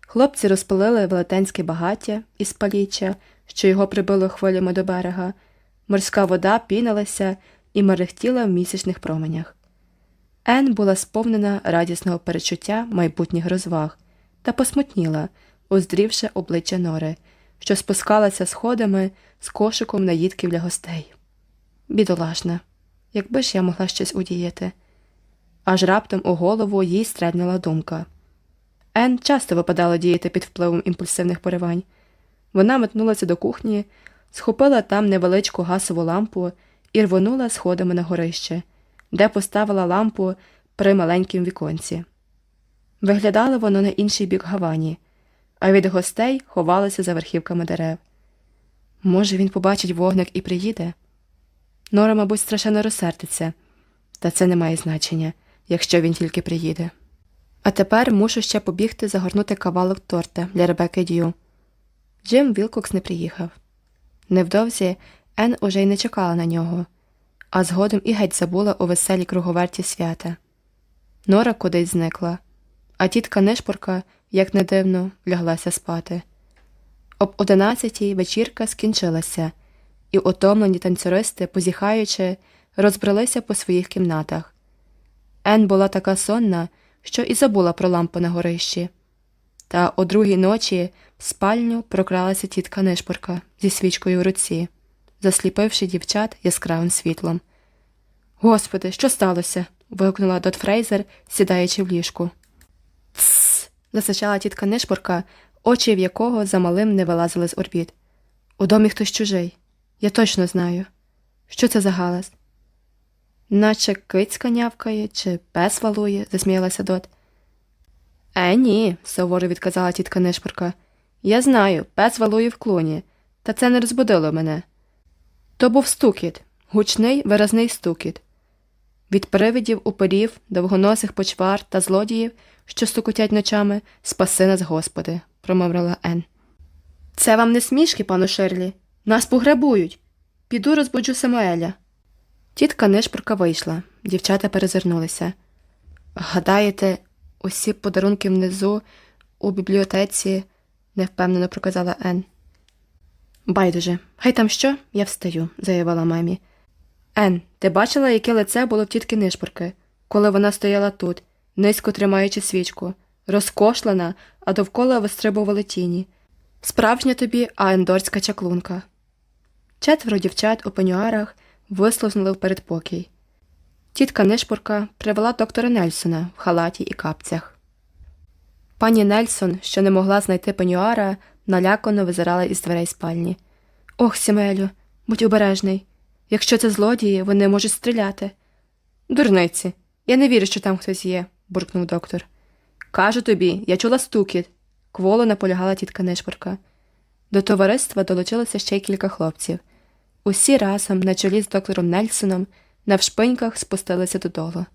Хлопці розпалили велетенське багаття із паліччя, що його прибило хвилями до берега, морська вода пінилася і мерехтіла в місячних променях. Ен була сповнена радісного перечуття майбутніх розваг та посмутніла, оздрівши обличчя Нори, що спускалася сходами з кошиком наїдків для гостей. Бідолашна, якби ж я могла щось удіяти. Аж раптом у голову їй стрельнула думка. Ен часто випадало діяти під впливом імпульсивних поривань. Вона метнулася до кухні, схопила там невеличку гасову лампу і рвонула сходами на горище, де поставила лампу при маленькім віконці. Виглядало воно на інший бік гавані, а від гостей ховалося за верхівками дерев. Може, він побачить вогник і приїде? Нора, мабуть, страшенно розсердиться, та це не має значення, якщо він тільки приїде. А тепер мушу ще побігти загорнути кавалок торта для Ребекки Дью. Джим Вілкокс не приїхав. Невдовзі Ен уже й не чекала на нього, а згодом і геть забула у веселій круговерті свята. Нора кудись зникла, а тітка Нишпорка, як не дивно, ляглася спати. Об одинадцятій вечірка скінчилася, і утомлені танцюристи, позіхаючи, розбралися по своїх кімнатах. Ен була така сонна, що і забула про лампу на горищі. Та о другій ночі в спальню прокралася тітка Нишпорка зі свічкою в руці, засліпивши дівчат яскравим світлом. Господи, що сталося? вигукнула Дот Фрейзер, сідаючи в ліжку. Тсс. засичала тітка Нишпорка, очі в якого замалим не вилазили з орбіт. У домі хтось чужий. Я точно знаю. Що це за галас? Наче кицька нявкає чи пес валує, засміялася Дот. Е, ні, суворо відказала тітка Нишпорка. Я знаю, пес валує в клуні, та це не розбудило мене. То був стукіт, гучний виразний стукіт. Від привидів, упорів, довгоносих почвар та злодіїв, що стукотять ночами, спаси нас, Господи, промовила Ен. Це вам не смішки, пану Ширлі. Нас пограбують. Піду розбуджу Самуеля. Тітка Нишпорка вийшла, дівчата перезирнулися. Гадаєте, усі подарунки внизу у бібліотеці, невпевнено проказала Ен. Байдуже, хай там що, я встаю, заявила мамі. Ен, ти бачила, яке лице було в тітки Нишпорки, коли вона стояла тут, низько тримаючи свічку, розкошлена, а довкола вистрибували тіні. Справжня тобі аендорська чаклунка. Четверо дівчат у пенюарах вислузнули в передпокій. Тітка Нишпорка привела доктора Нельсона в халаті і капцях. Пані Нельсон, що не могла знайти пенюара, налякано визирала із дверей спальні. Ох, Сімелю, будь обережний. Якщо це злодії, вони можуть стріляти. Дурниці, я не вірю, що там хтось є, буркнув доктор. Кажу тобі, я чула стукіт. Кволо наполягала тітка Нишпорка. До товариства долучилося ще й кілька хлопців. Усі разом, на чолі з доктором Нельсоном, навшпиньках спустилися додолу.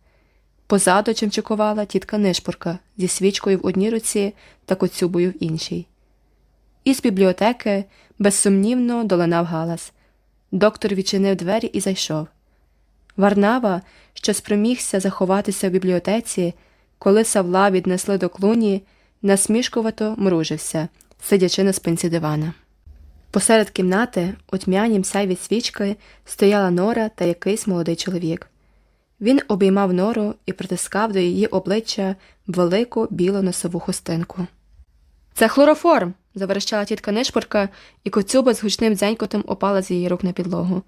Позаду чимчикувала тітка Нишпорка зі свічкою в одній руці та коцюбою в іншій. Із бібліотеки безсумнівно долинав галас. Доктор відчинив двері і зайшов. Варнава, що спромігся заховатися в бібліотеці, коли Савла віднесли до клуні, насмішкувато мружився, сидячи на спинці дивана. Посеред кімнати, у тьмянім сяйві свічки, стояла нора та якийсь молодий чоловік. Він обіймав нору і притискав до її обличчя велику білу носову хустинку. Це хлороформ. Заверещала тітка Нишпорка, і коцюба з гучним дзенькотом опала з її рук на підлогу.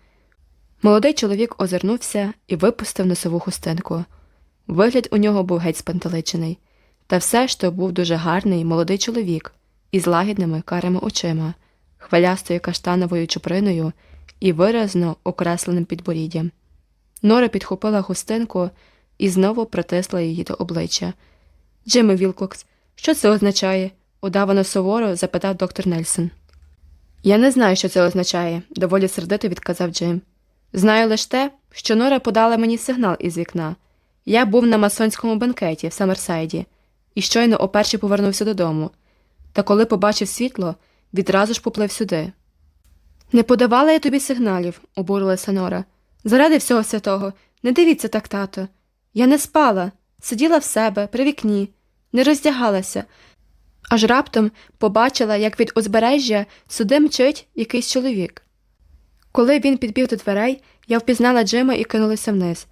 Молодий чоловік озирнувся і випустив носову хустинку. Вигляд у нього був геть спантеличений, та все ж то був дуже гарний молодий чоловік із лагідними карими очима, хвилястою каштановою чуприною і виразно окресленим підборіддям. Нора підхопила хустинку і знову притисла її до обличчя. Джиме Вілкокс, що це означає? Удавано суворо запитав доктор Нельсон. Я не знаю, що це означає, доволі сердито відказав Джим. Знаю лише те, що Нора подала мені сигнал із вікна. Я був на масонському бенкеті в Саммерсайді і щойно оперше повернувся додому. Та коли побачив світло, відразу ж поплив сюди. Не подавала я тобі сигналів, обурилася Нора. Заради всього святого, не дивіться так, тато. Я не спала, сиділа в себе при вікні, не роздягалася, аж раптом побачила, як від узбережжя сюди мчить якийсь чоловік. Коли він підбіг до дверей, я впізнала Джима і кинулася вниз,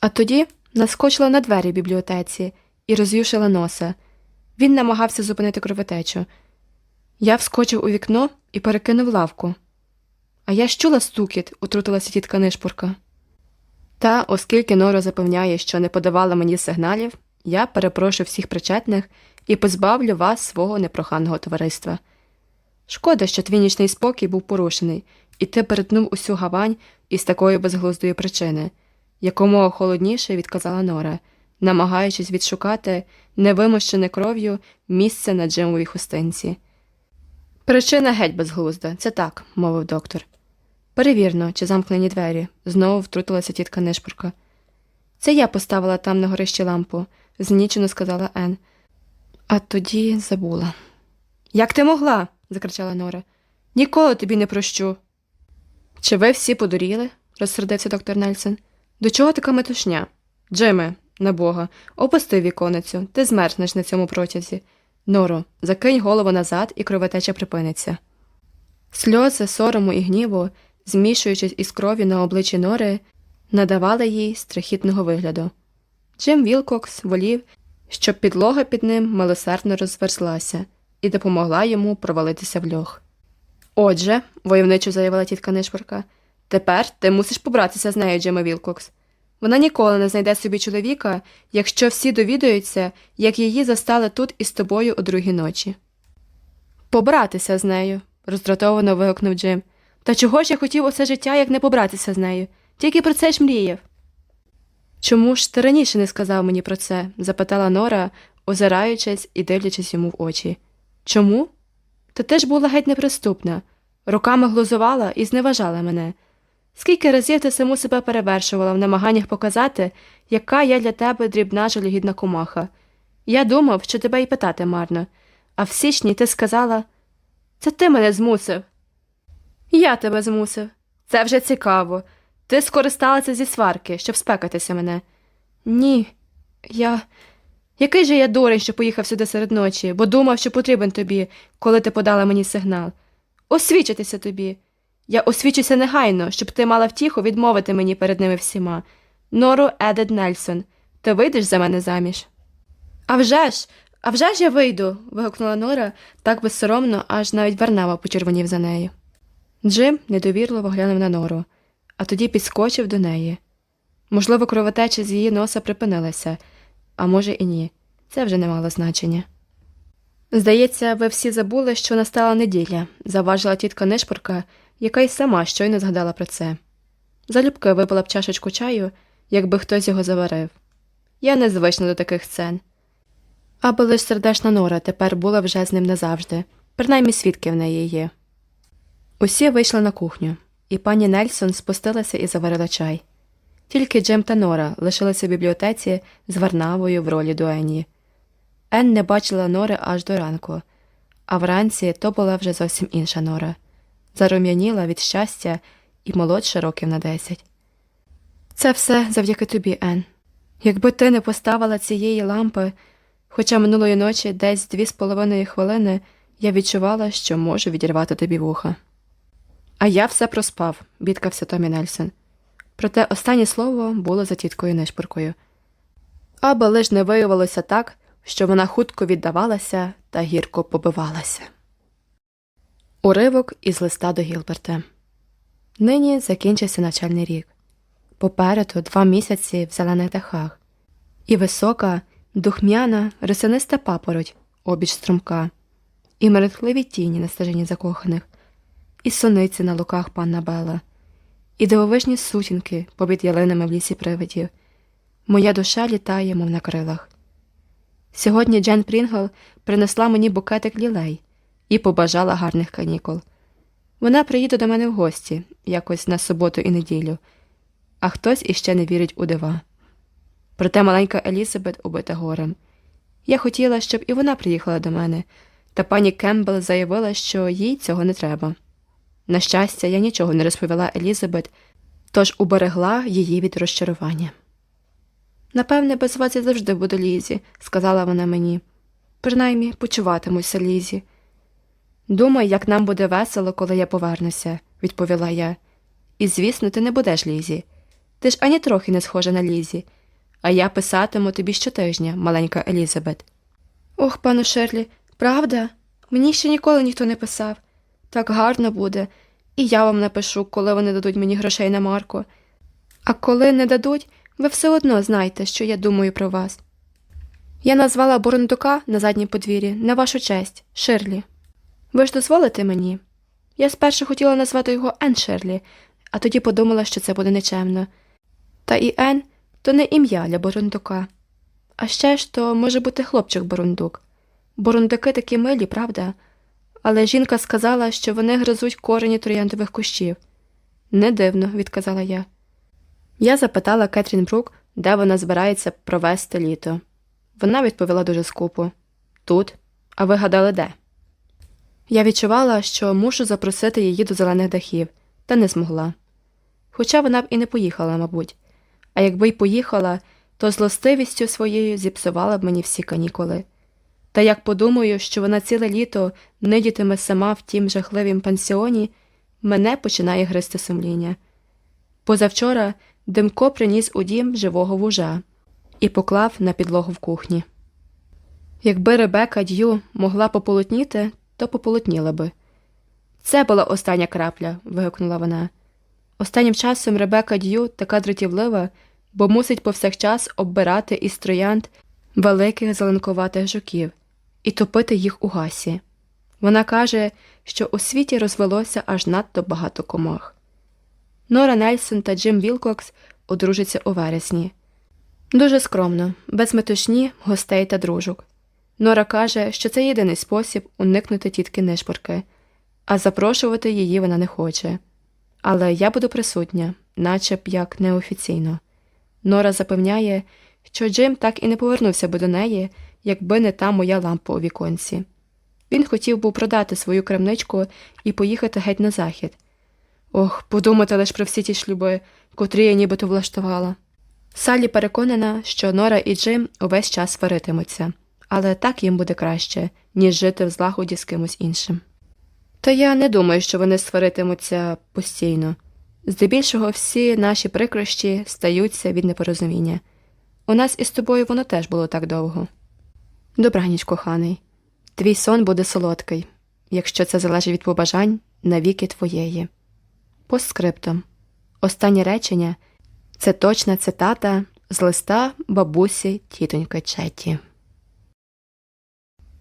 а тоді наскочила на двері бібліотеці і розвівшила носа. Він намагався зупинити кровотечу. Я вскочив у вікно і перекинув лавку. А я ж чула стукіт, утрутилася тітка Нишпурка. Та, оскільки Нора запевняє, що не подавала мені сигналів, я перепрошую всіх причетних і позбавлю вас свого непроханого товариства. Шкода, що твій нічний спокій був порушений, і ти перетнув усю гавань із такої безглуздої причини, якомога холодніше відказала Нора, намагаючись відшукати невимощене кров'ю місце на Джимовій хустинці. Причина геть безглузда, це так, мовив доктор. Перевірно, чи замкнені двері, знову втрутилася тітка Нишпорка. Це я поставила там на горищі лампу, знічено сказала Ен. А тоді забула. Як ти могла? закричала Нора. Ніколи тобі не прощу. Чи ви всі подуріли? розсердився доктор Нельсон. До чого така метушня? Джиме, на бога, опусти віконицю, ти змерзнеш на цьому протязі. Норо, закинь голову назад, і кровотеча припиниться. Сльози, сорому і гніву, змішуючись із кров'ю на обличчі Нори, надавали їй страхітного вигляду. Джим Вілкокс волів, щоб підлога під ним милосердно розверзлася і допомогла йому провалитися в льох. Отже, войовничо заявила тітка Нишпорка, тепер ти мусиш побратися з нею, Джиме Вілкокс. Вона ніколи не знайде собі чоловіка, якщо всі довідуються, як її застали тут із тобою о другій ночі. Побратися з нею, роздратовано вигукнув Джим. Та чого ж я хотів усе життя, як не побратися з нею? Тільки про це ж мріяв. Чому ж ти раніше не сказав мені про це? запитала Нора, озираючись і дивлячись йому в очі. Чому? Та ти ж була геть неприступна, руками глузувала і зневажала мене. Скільки разів ти саму себе перевершувала в намаганнях показати, яка я для тебе дрібна жалюгідна кумаха. Я думав, що тебе й питати марно, а в січні ти сказала це ти мене змусив. Я тебе змусив. Це вже цікаво. Ти скористалася зі сварки, щоб спекатися мене. Ні, я. Який же я дурень, що поїхав сюди серед ночі, бо думав, що потрібен тобі, коли ти подала мені сигнал. Освічитися тобі. Я освічуся негайно, щоб ти мала втіху відмовити мені перед ними всіма. Нору Едет Нельсон, ти вийдеш за мене заміж? «А вже ж, а вже ж я вийду. вигукнула Нора так безсоромно, аж навіть Варнава почервонів за нею. Джим недовірливо глянув на нору, а тоді підскочив до неї. Можливо, кровотеча з її носа припинилася, а може, і ні. Це вже не мало значення. Здається, ви всі забули, що настала неділя, заважила тітка Нишпорка, яка й сама щойно згадала про це. Залюбки випила б чашечку чаю, якби хтось його заварив. Я не звична до таких сцен. Аби лиш сердешна Нора тепер була вже з ним назавжди, принаймні свідки в неї є. Усі вийшли на кухню, і пані Нельсон спустилася і заварила чай. Тільки Джим та Нора лишилися в бібліотеці з Варнавою в ролі дуені. Ен не бачила Нори аж до ранку, а вранці то була вже зовсім інша Нора. Зарум'яніла від щастя і молодша років на десять. Це все завдяки тобі, Ен. Якби ти не поставила цієї лампи, хоча минулої ночі десь дві з половиною хвилини я відчувала, що можу відірвати тобі вуха. А я все проспав, бідкався Томі Нельсон. Проте останнє слово було за тіткою нишпоркою. Аби лиш не виявилося так, що вона хутко віддавалася та гірко побивалася. Уривок із листа до Гілберта. Нині закінчився навчальний рік. Попереду два місяці в зелених дахах, і висока, духмяна, росяниста папороть обіч струмка, і мерехливі тіні на стежині закоханих, і сониці на луках панна Бела, і дивовижні сутінки побід ялинами в лісі привидів. Моя душа літає, мов на крилах. Сьогодні Джен Прінгл принесла мені букетик лілей і побажала гарних канікул. Вона приїде до мене в гості якось на суботу і неділю, а хтось іще не вірить у дива. Проте маленька Елізабет убита горем. Я хотіла, щоб і вона приїхала до мене, та пані Кембл заявила, що їй цього не треба. На щастя, я нічого не розповіла Елізабет, тож уберегла її від розчарування. Напевне, без вас я завжди буду Лізі, сказала вона мені. Принаймні почуватимуся Лізі. Думай, як нам буде весело, коли я повернуся, відповіла я. І, звісно, ти не будеш Лізі. Ти ж ані трохи не схожа на Лізі, а я писатиму тобі щотижня, маленька Елізабет. Ох, пану Шерлі, правда? Мені ще ніколи ніхто не писав. Так гарно буде, і я вам напишу, коли вони дадуть мені грошей на Марко. А коли не дадуть, ви все одно знаєте, що я думаю про вас. Я назвала Бурундука на задній подвір'ї на вашу честь, Ширлі. Ви ж дозволите мені? Я спершу хотіла назвати його Ен Ширлі, а тоді подумала, що це буде нечемно. Та і Ен то не ім'я для Бурундука. А ще ж то може бути хлопчик Бурундук. Бурундуки такі милі, правда? Але жінка сказала, що вони гризуть корені трояндових кущів. Не дивно, відказала я. Я запитала Кетрін Брук, де вона збирається провести літо. Вона відповіла дуже скупо тут, а ви гадали де? Я відчувала, що мушу запросити її до зелених дахів, та не змогла. Хоча вона б і не поїхала, мабуть, а якби й поїхала, то злостивістю своєю зіпсувала б мені всі канікули. Та як подумаю, що вона ціле літо нидітиме сама в тім жахливім пансіоні, мене починає гристи сумління. Позавчора Димко приніс у дім живого вужа і поклав на підлогу в кухні. Якби Ребека Д'ю могла пополотніти, то пополотніла би. Це була остання крапля. вигукнула вона. Останнім часом Ребека Д'ю така дратівлива, бо мусить повсякчас оббирати із троянд великих зеленкуватих жуків і топити їх у гасі. Вона каже, що у світі розвелося аж надто багато комах. Нора Нельсон та Джим Вілкокс одружаться у вересні. Дуже скромно, без метушні, гостей та дружок. Нора каже, що це єдиний спосіб уникнути тітки нишпорки, а запрошувати її вона не хоче. Але я буду присутня, наче б як неофіційно. Нора запевняє, що Джим так і не повернувся би до неї, якби не та моя лампа у віконці. Він хотів був продати свою крамничку і поїхати геть на захід. Ох, подумати лиш про всі ті шлюби, котрі я нібито влаштувала. Салі переконана, що Нора і Джим увесь час сваритимуться, але так їм буде краще, ніж жити в злагоді з кимось іншим. Та я не думаю, що вони сваритимуться постійно. Здебільшого всі наші прикрощі стаються від непорозуміння. У нас із тобою воно теж було так довго. Добраніч, коханий, твій сон буде солодкий, якщо це залежить від побажань навіки твоєї. Постскриптом. Останнє речення це точна цитата з листа бабусі тітоньки Четі.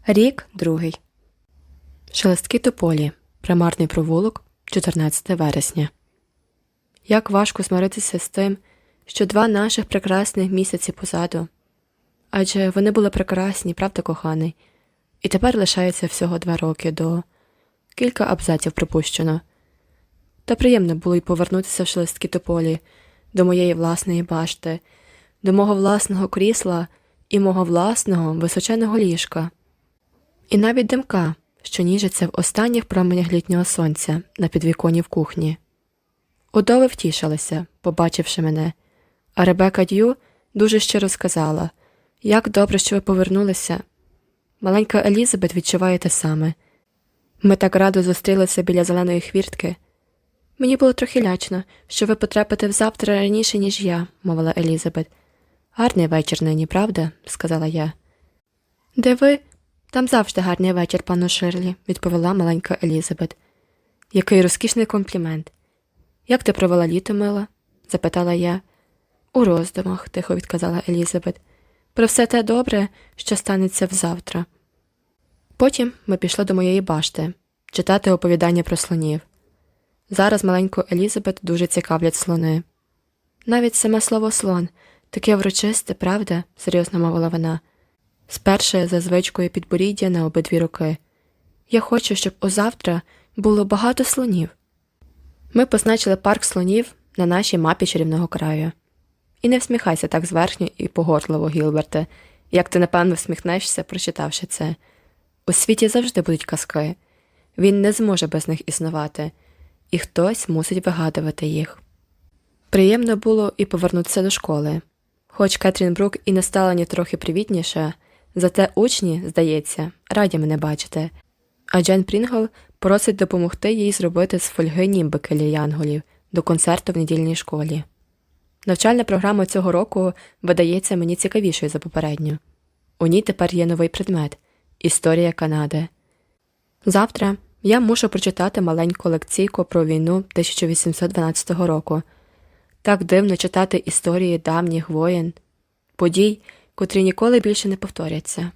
Рік другий. Шелестки тополі. Примарний провулок 14 вересня. Як важко змиритися з тим, що два наших прекрасних місяці позаду. Адже вони були прекрасні, правда, коханий, і тепер лишається всього два роки до кілька абзаців припущено. Та приємно було й повернутися в шелесткі тополі, до моєї власної башти, до мого власного крісла і мого власного височеного ліжка, і навіть димка, що ніжиться в останніх променях літнього сонця на підвіконі в кухні. Удови втішилися, побачивши мене, а Ребека Д'ю дуже щиро сказала як добре, що ви повернулися. Маленька Елізабет відчуває те саме. Ми так радо зустрілися біля зеленої хвіртки. Мені було трохи лячно, що ви потрапите взавтра раніше, ніж я, мовила Елізабет. Гарний вечір нині, правда? сказала я. Де ви? Там завжди гарний вечір, пану Ширлі, відповіла маленька Елізабет. Який розкішний комплімент. Як ти провела літо, мила? запитала я. У роздумах, тихо відказала Елізабет. Про все те добре, що станеться взавтра. Потім ми пішли до моєї башти читати оповідання про слонів. Зараз маленьку Елізабет дуже цікавлять слони. Навіть саме слово слон таке врочисте, правда, серйозно мовила вона, сперше за звичкою підборіддя на обидві руки. Я хочу, щоб узавтра було багато слонів. Ми позначили парк слонів на нашій мапі чарівного краю. І не всміхайся так зверхньо і погорливо, Гілберте, як ти, напевно, всміхнешся, прочитавши це. У світі завжди будуть казки, він не зможе без них існувати, і хтось мусить вигадувати їх. Приємно було і повернутися до школи. Хоч Кетрін Брук і не стала ні трохи привітніша, зате учні, здається, раді мене бачити, а Джен Прінгл просить допомогти їй зробити з фольги німбики для янголів до концерту в недільній школі. Навчальна програма цього року видається мені цікавішою за попередню. У ній тепер є новий предмет Історія Канади. Завтра я мушу прочитати маленьку лекційку про війну 1812 року. Так дивно читати історії давніх воєн, подій, котрі ніколи більше не повторяться.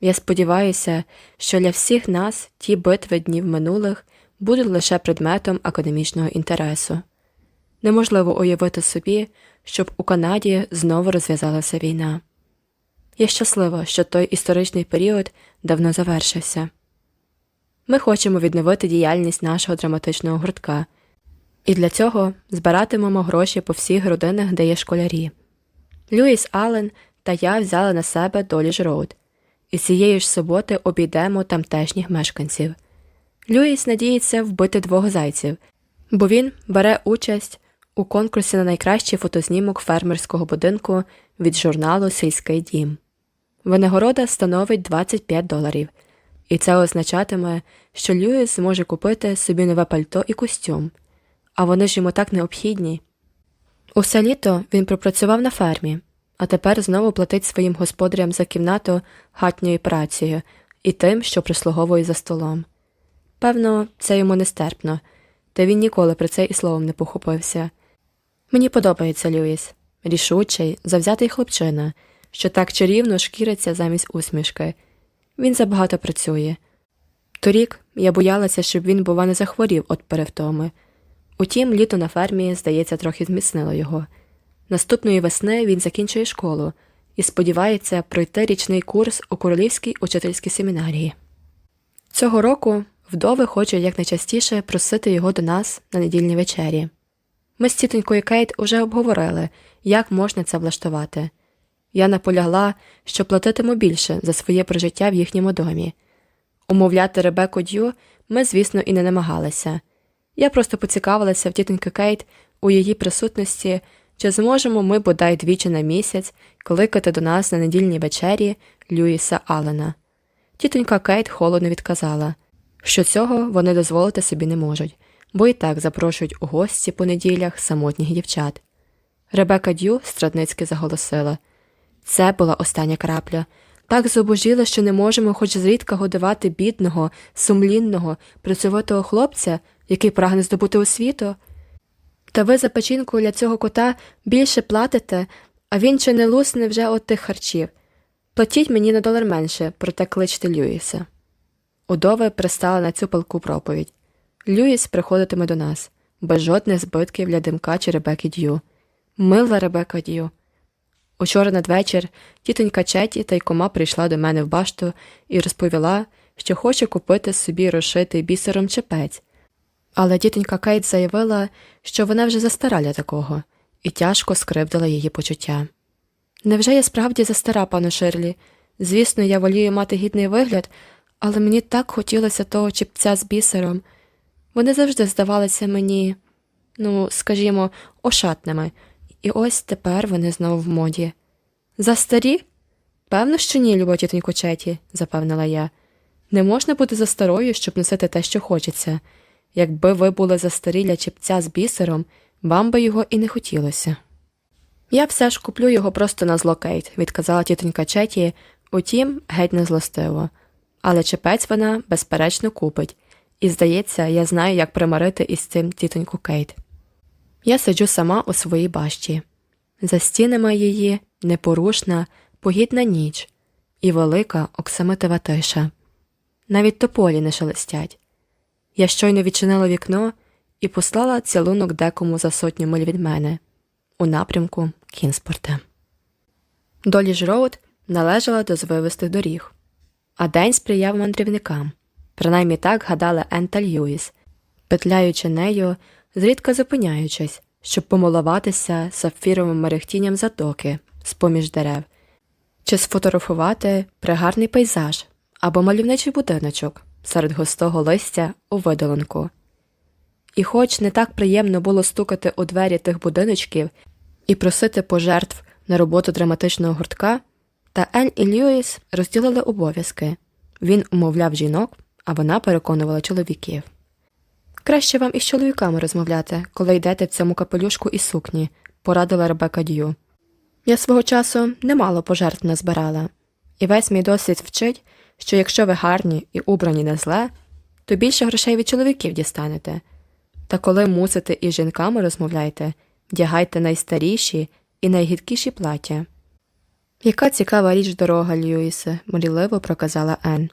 Я сподіваюся, що для всіх нас ті битви днів минулих будуть лише предметом академічного інтересу. Неможливо уявити собі, щоб у Канаді знову розв'язалася війна. Я щаслива, що той історичний період давно завершився. Ми хочемо відновити діяльність нашого драматичного гуртка, і для цього збиратимемо гроші по всіх родинах, де є школярі. Люїс Аллен та я взяли на себе Доліж Роуд, і цієї ж суботи обійдемо тамтешніх мешканців. Люїс надіється вбити двох зайців, бо він бере участь у конкурсі на найкращий фотознімок фермерського будинку від журналу Сільський дім. Винагорода становить 25 доларів, і це означатиме, що Льюіс зможе купити собі нове пальто і костюм, а вони ж йому так необхідні. Усе літо він пропрацював на фермі, а тепер знову платить своїм господарям за кімнату хатньою працею і тим, що прислуговує за столом. Певно, це йому нестерпно, та він ніколи про це і словом не похопився. Мені подобається Люїс, рішучий, завзятий хлопчина, що так чарівно шкіриться замість усмішки. Він забагато працює. Торік я боялася, щоб він, бува, не захворів від перевтоми. Утім, літо на фермі, здається, трохи зміцнило його. Наступної весни він закінчує школу і сподівається пройти річний курс у королівській учительській семінарії. Цього року вдови хочуть якнайчастіше просити його до нас на недільній вечері. Ми з тітонькою Кейт уже обговорили, як можна це влаштувати. Я наполягла, що платитиму більше за своє прожиття в їхньому домі. Умовляти Ребекку Дью ми, звісно, і не намагалися. Я просто поцікавилася в тітоньки Кейт у її присутності, чи зможемо ми бодай двічі на місяць кликати до нас на недільній вечері Люїса Аллена. Тітонька Кейт холодно відказала, що цього вони дозволити собі не можуть бо і так запрошують у гості по неділях самотніх дівчат. Ребека Дю страдницьки заголосила це була остання крапля. Так зубожіла, що не можемо хоч зрідка годувати бідного, сумлінного, працьовитого хлопця, який прагне здобути освіту. Та ви за печінку для цього кота більше платите, а він чи не лусне вже от тих харчів. Платіть мені на долар менше, проте кличте Люїса. Удови пристала на цю палку проповідь. Люїс приходитиме до нас. без жодних збитків для димка чи Ребеки Д'ю. Мила Ребека Д'ю. Учора надвечір тітонька Четі тайкома прийшла до мене в башту і розповіла, що хоче купити собі розшитий бісером чепець. Але тітонька Кейт заявила, що вона вже застара для такого, і тяжко скривдила її почуття. Невже я справді застара, пану Ширлі? Звісно, я волію мати гідний вигляд, але мені так хотілося того чіпця з бісером. Вони завжди здавалися мені, ну, скажімо, ошатними, і ось тепер вони знову в моді. Застарі? Певно, що ні, любо тітонько Четі, запевнила я. Не можна бути за старою, щоб носити те, що хочеться. Якби ви були застарі для чіпця з бісером, вам би його і не хотілося. Я все ж куплю його просто на зло Кейт, відказала тітонька Четі, утім, геть не злостиво. Але чепець вона, безперечно, купить, і, здається, я знаю, як примирити із цим тітоньку Кейт. Я сиджу сама у своїй башті. За стінами її непорушна, погідна ніч і велика оксамитова тиша. Навіть тополі не шелестять. Я щойно відчинила вікно і послала цілунок декому за сотню миль від мене у напрямку Кінгспорта. Доліж Роуд належала до звивистих доріг, а день сприяв мандрівникам. Принаймні так гадала Енн та Люїс, петляючи нею, зрідка зупиняючись, щоб помилуватися сапфіровим мерехтінням затоки з-поміж дерев, чи сфотографувати пригарний пейзаж або мальовничий будиночок серед густого листя у видоланку. І, хоч не так приємно було стукати у двері тих будиночків і просити пожертв на роботу драматичного гуртка, та Ель і Льюіс розділили обов'язки він умовляв жінок, а вона переконувала чоловіків. Краще вам із чоловіками розмовляти, коли йдете в цьому капелюшку і сукні, порадила Ребека Дью. Я свого часу немало пожертв назбирала, і весь мій досвід вчить, що якщо ви гарні і убрані на зле, то більше грошей від чоловіків дістанете. Та коли мусите із жінками розмовляйте, вдягайте найстаріші і найгідкіші плаття. Яка цікава річ дорога, Льюісе, мрійливо проказала Ен.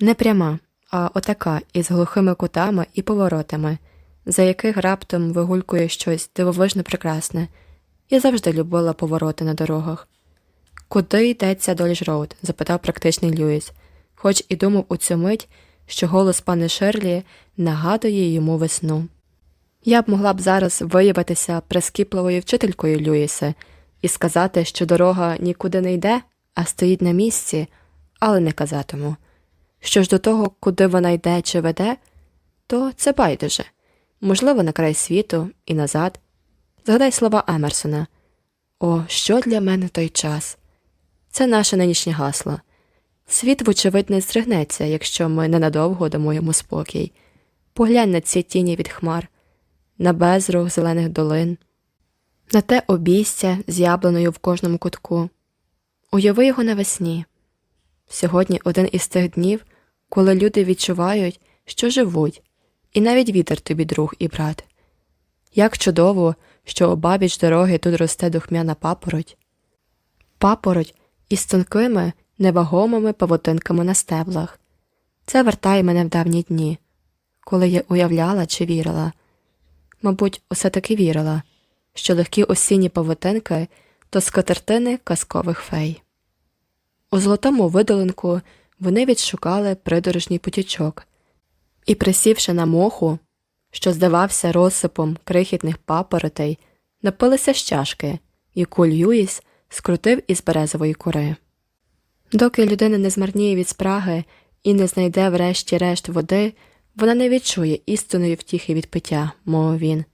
Не пряма, а отака із глухими кутами і поворотами, за яких раптом вигулькує щось дивовижно прекрасне. Я завжди любила повороти на дорогах. Куди йдеться Доліж Роуд? запитав практичний Люїс, хоч і думав у цю мить, що голос панни Шерлі нагадує йому весну. Я б могла б зараз виявитися прискіпливою вчителькою, Люїсе і сказати, що дорога нікуди не йде, а стоїть на місці, але не казатиму. Що ж до того, куди вона йде чи веде, то це байдуже можливо, на край світу і назад. Згадай слова Емерсона О, що для мене той час? Це наше нинішнє гасло. Світ, вочевидь, не здригнеться, якщо ми ненадовго дамо йому спокій. Поглянь на ці тіні від хмар, на безрух зелених долин, на те обійстя з яблуною в кожному кутку. Уяви його навесні. Сьогодні один із тих днів, коли люди відчувають, що живуть, і навіть вітер тобі друг і брат. Як чудово, що обабіч дороги тут росте духмяна папороть, папороть із тонкими, невагомими павутинками на стеблах. Це вертає мене в давні дні, коли я уявляла чи вірила. Мабуть, усе таки вірила, що легкі осінні павутинки то скатертини казкових фей. У золотому видолинку вони відшукали придорожній потічок і, присівши на моху, що здавався розсипом крихітних папоротей, напилися з чашки, яку Льюіс скрутив із березової кори. Доки людина не змарніє від спраги і не знайде врешті-решт води, вона не відчує істинної втіхи від пиття, мовив він.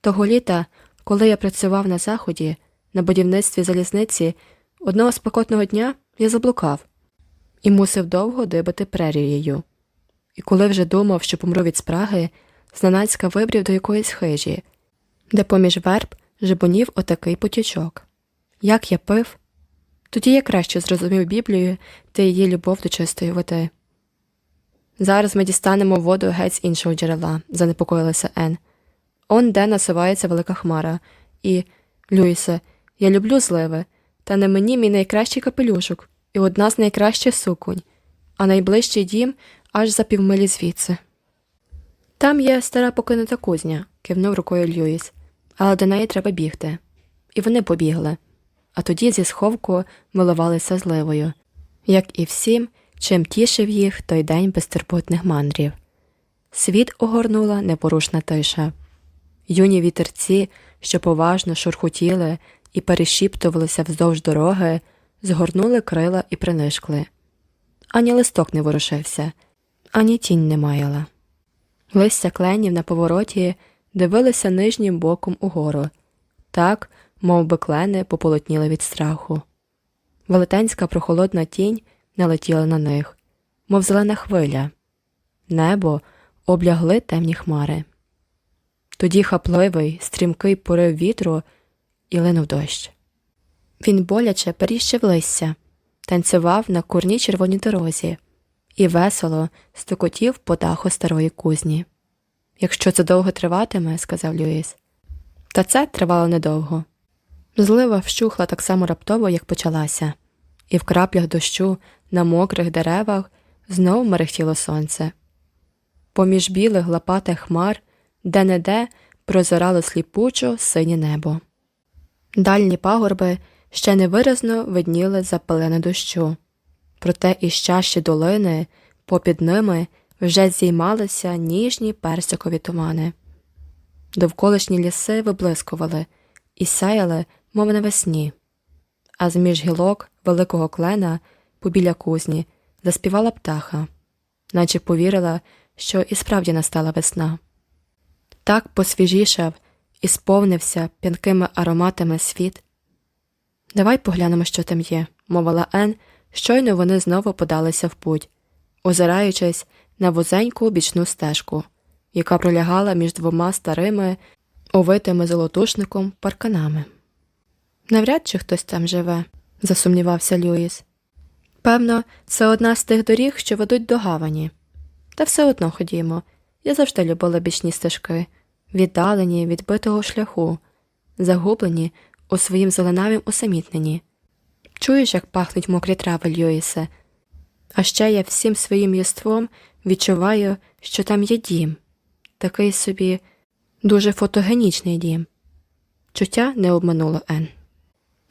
Того літа, коли я працював на заході, на будівництві залізниці, одного спекотного дня я заблукав і мусив довго дибати прерією. І коли вже думав, що помру від спраги, зненацька вибрів до якоїсь хижі, де поміж верб жебонів отакий потічок. Як я пив, тоді я краще зрозумів Біблію та її любов до чистої води. Зараз ми дістанемо воду геть з іншого джерела, занепокоїлася Ен. Он де насувається велика хмара, і, Люїсе, я люблю зливи, та не мені мій найкращий капелюшок і одна з найкращих суконь, а найближчий дім аж за півмилі звідси. Там є стара покинута кузня, кивнув рукою Льюіс, але до неї треба бігти. І вони побігли, а тоді зі сховку милувалися зливою, як і всім, чим тішив їх той день безтерпутних мандрів. Світ огорнула непорушна тиша. Юні вітерці, що поважно шурхотіли і перешіптувалися вздовж дороги, згорнули крила і принишкли. Ані листок не ворушився, ані тінь не маяла. Листя кленів на повороті дивилися нижнім боком угору, так, мов би клени пополотніли від страху. Велетенська прохолодна тінь налетіла на них, мов зелена хвиля. Небо облягли темні хмари. Тоді хапливий, стрімкий порив вітру і линув дощ. Він боляче періщив листя, танцював на курній червоній дорозі і весело стукотів по даху старої кузні. Якщо це довго триватиме, сказав Люїс. Та це тривало недовго. Злива вщухла так само раптово, як почалася, і в краплях дощу на мокрих деревах знову мерехтіло сонце. Поміж білих лопатих хмар де не де прозирало сліпучо синє небо. Дальні пагорби ще невиразно видніли запалене дощу, проте із чащі долини, попід ними вже зіймалися ніжні персикові тумани. Довколишні ліси виблискували і сяяли, мов навесні, а з між гілок великого клена побіля кузні заспівала птаха, наче повірила, що і справді настала весна. Так посвіжішав і сповнився п'янкими ароматами світ. Давай поглянемо, що там є, мовила Ен, щойно вони знову подалися в путь, озираючись на вузеньку бічну стежку, яка пролягала між двома старими, овитими золотушником парканами. Навряд чи хтось там живе, засумнівався Люїс. Певно, це одна з тих доріг, що ведуть до гавані. Та все одно ходімо. Я завжди любила бічні стежки, віддалені від битого шляху, загублені у своїм зеленавім усамітненні. Чуєш, як пахнуть мокрі трави, Льюісе? А ще я всім своїм єством відчуваю, що там є дім, такий собі дуже фотогенічний дім. Чуття не обмануло Ен.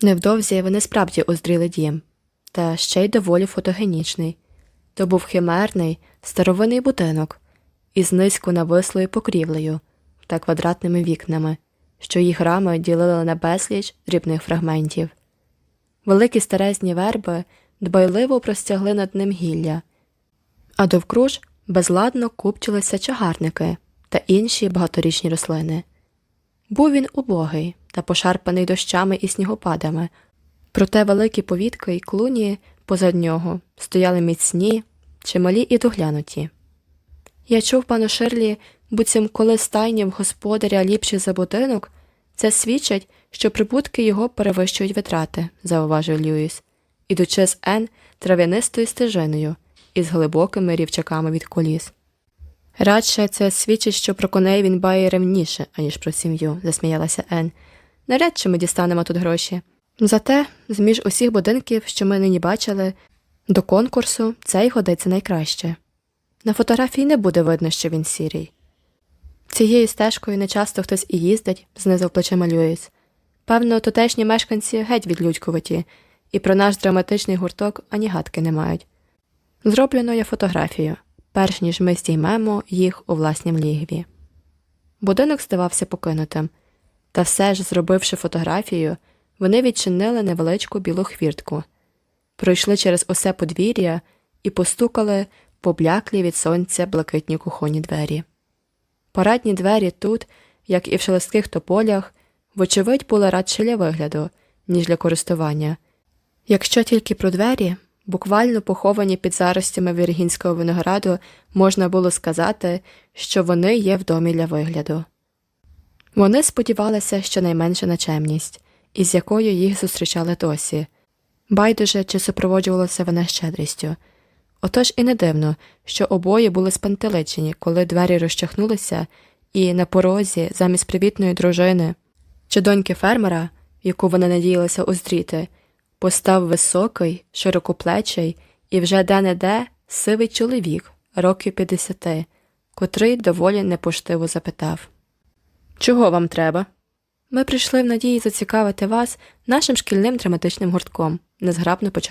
Невдовзі вони справді оздріли дім, та ще й доволі фотогенічний. То був химерний, старовинний будинок із низько навислою покрівлею та квадратними вікнами, що їх рами ділили на безліч дрібних фрагментів. Великі старезні верби дбайливо простягли над ним гілля, а довкруж безладно купчилися чагарники та інші багаторічні рослини. Був він убогий та пошарпаний дощами і снігопадами, проте великі повітки й клуні позад нього стояли міцні, чималі і доглянуті. Я чув, пану Ширлі, буцім коли стайні господаря ліпші за будинок, це свідчить, що прибутки його перевищують витрати, зауважив Льюіс, ідучи з Ен трав'янистою стежиною із глибокими рівчаками від коліс. Радше це свідчить, що про коней він бає ревніше, аніж про сім'ю, засміялася Ен. Навряд чи ми дістанемо тут гроші. Зате, з між усіх будинків, що ми нині бачили, до конкурсу цей годиться найкраще. На фотографії не буде видно, що він сірий. Цією стежкою нечасто хтось і їздить, знизив плечима Люїс. Певно, тутешні мешканці геть відлюдькуваті, і про наш драматичний гурток ані гадки не мають. Зроблено я фотографію, перш ніж ми стіймемо їх у власнім лігві. Будинок здавався покинутим, та все ж, зробивши фотографію, вони відчинили невеличку білу хвіртку, пройшли через усе подвір'я і постукали побляклі від сонця блакитні кухонні двері. Парадні двері тут, як і в шелестких тополях, вочевидь, були радше для вигляду, ніж для користування. Якщо тільки про двері, буквально поховані під заростями віргінського винограду, можна було сказати, що вони є в домі для вигляду. Вони сподівалися щонайменше на чемність, із якою їх зустрічали досі, байдуже чи супроводжувалося вона щедрістю. Отож і не дивно, що обоє були спантеличені, коли двері розчахнулися, і на порозі, замість привітної дружини чи доньки фермера, яку вони надіялися уздріти, постав високий, широкоплечий і вже де не де сивий чоловік, років 50, котрий доволі непоштиво запитав Чого вам треба? Ми прийшли в надії зацікавити вас нашим шкільним драматичним гуртком, незграбно почала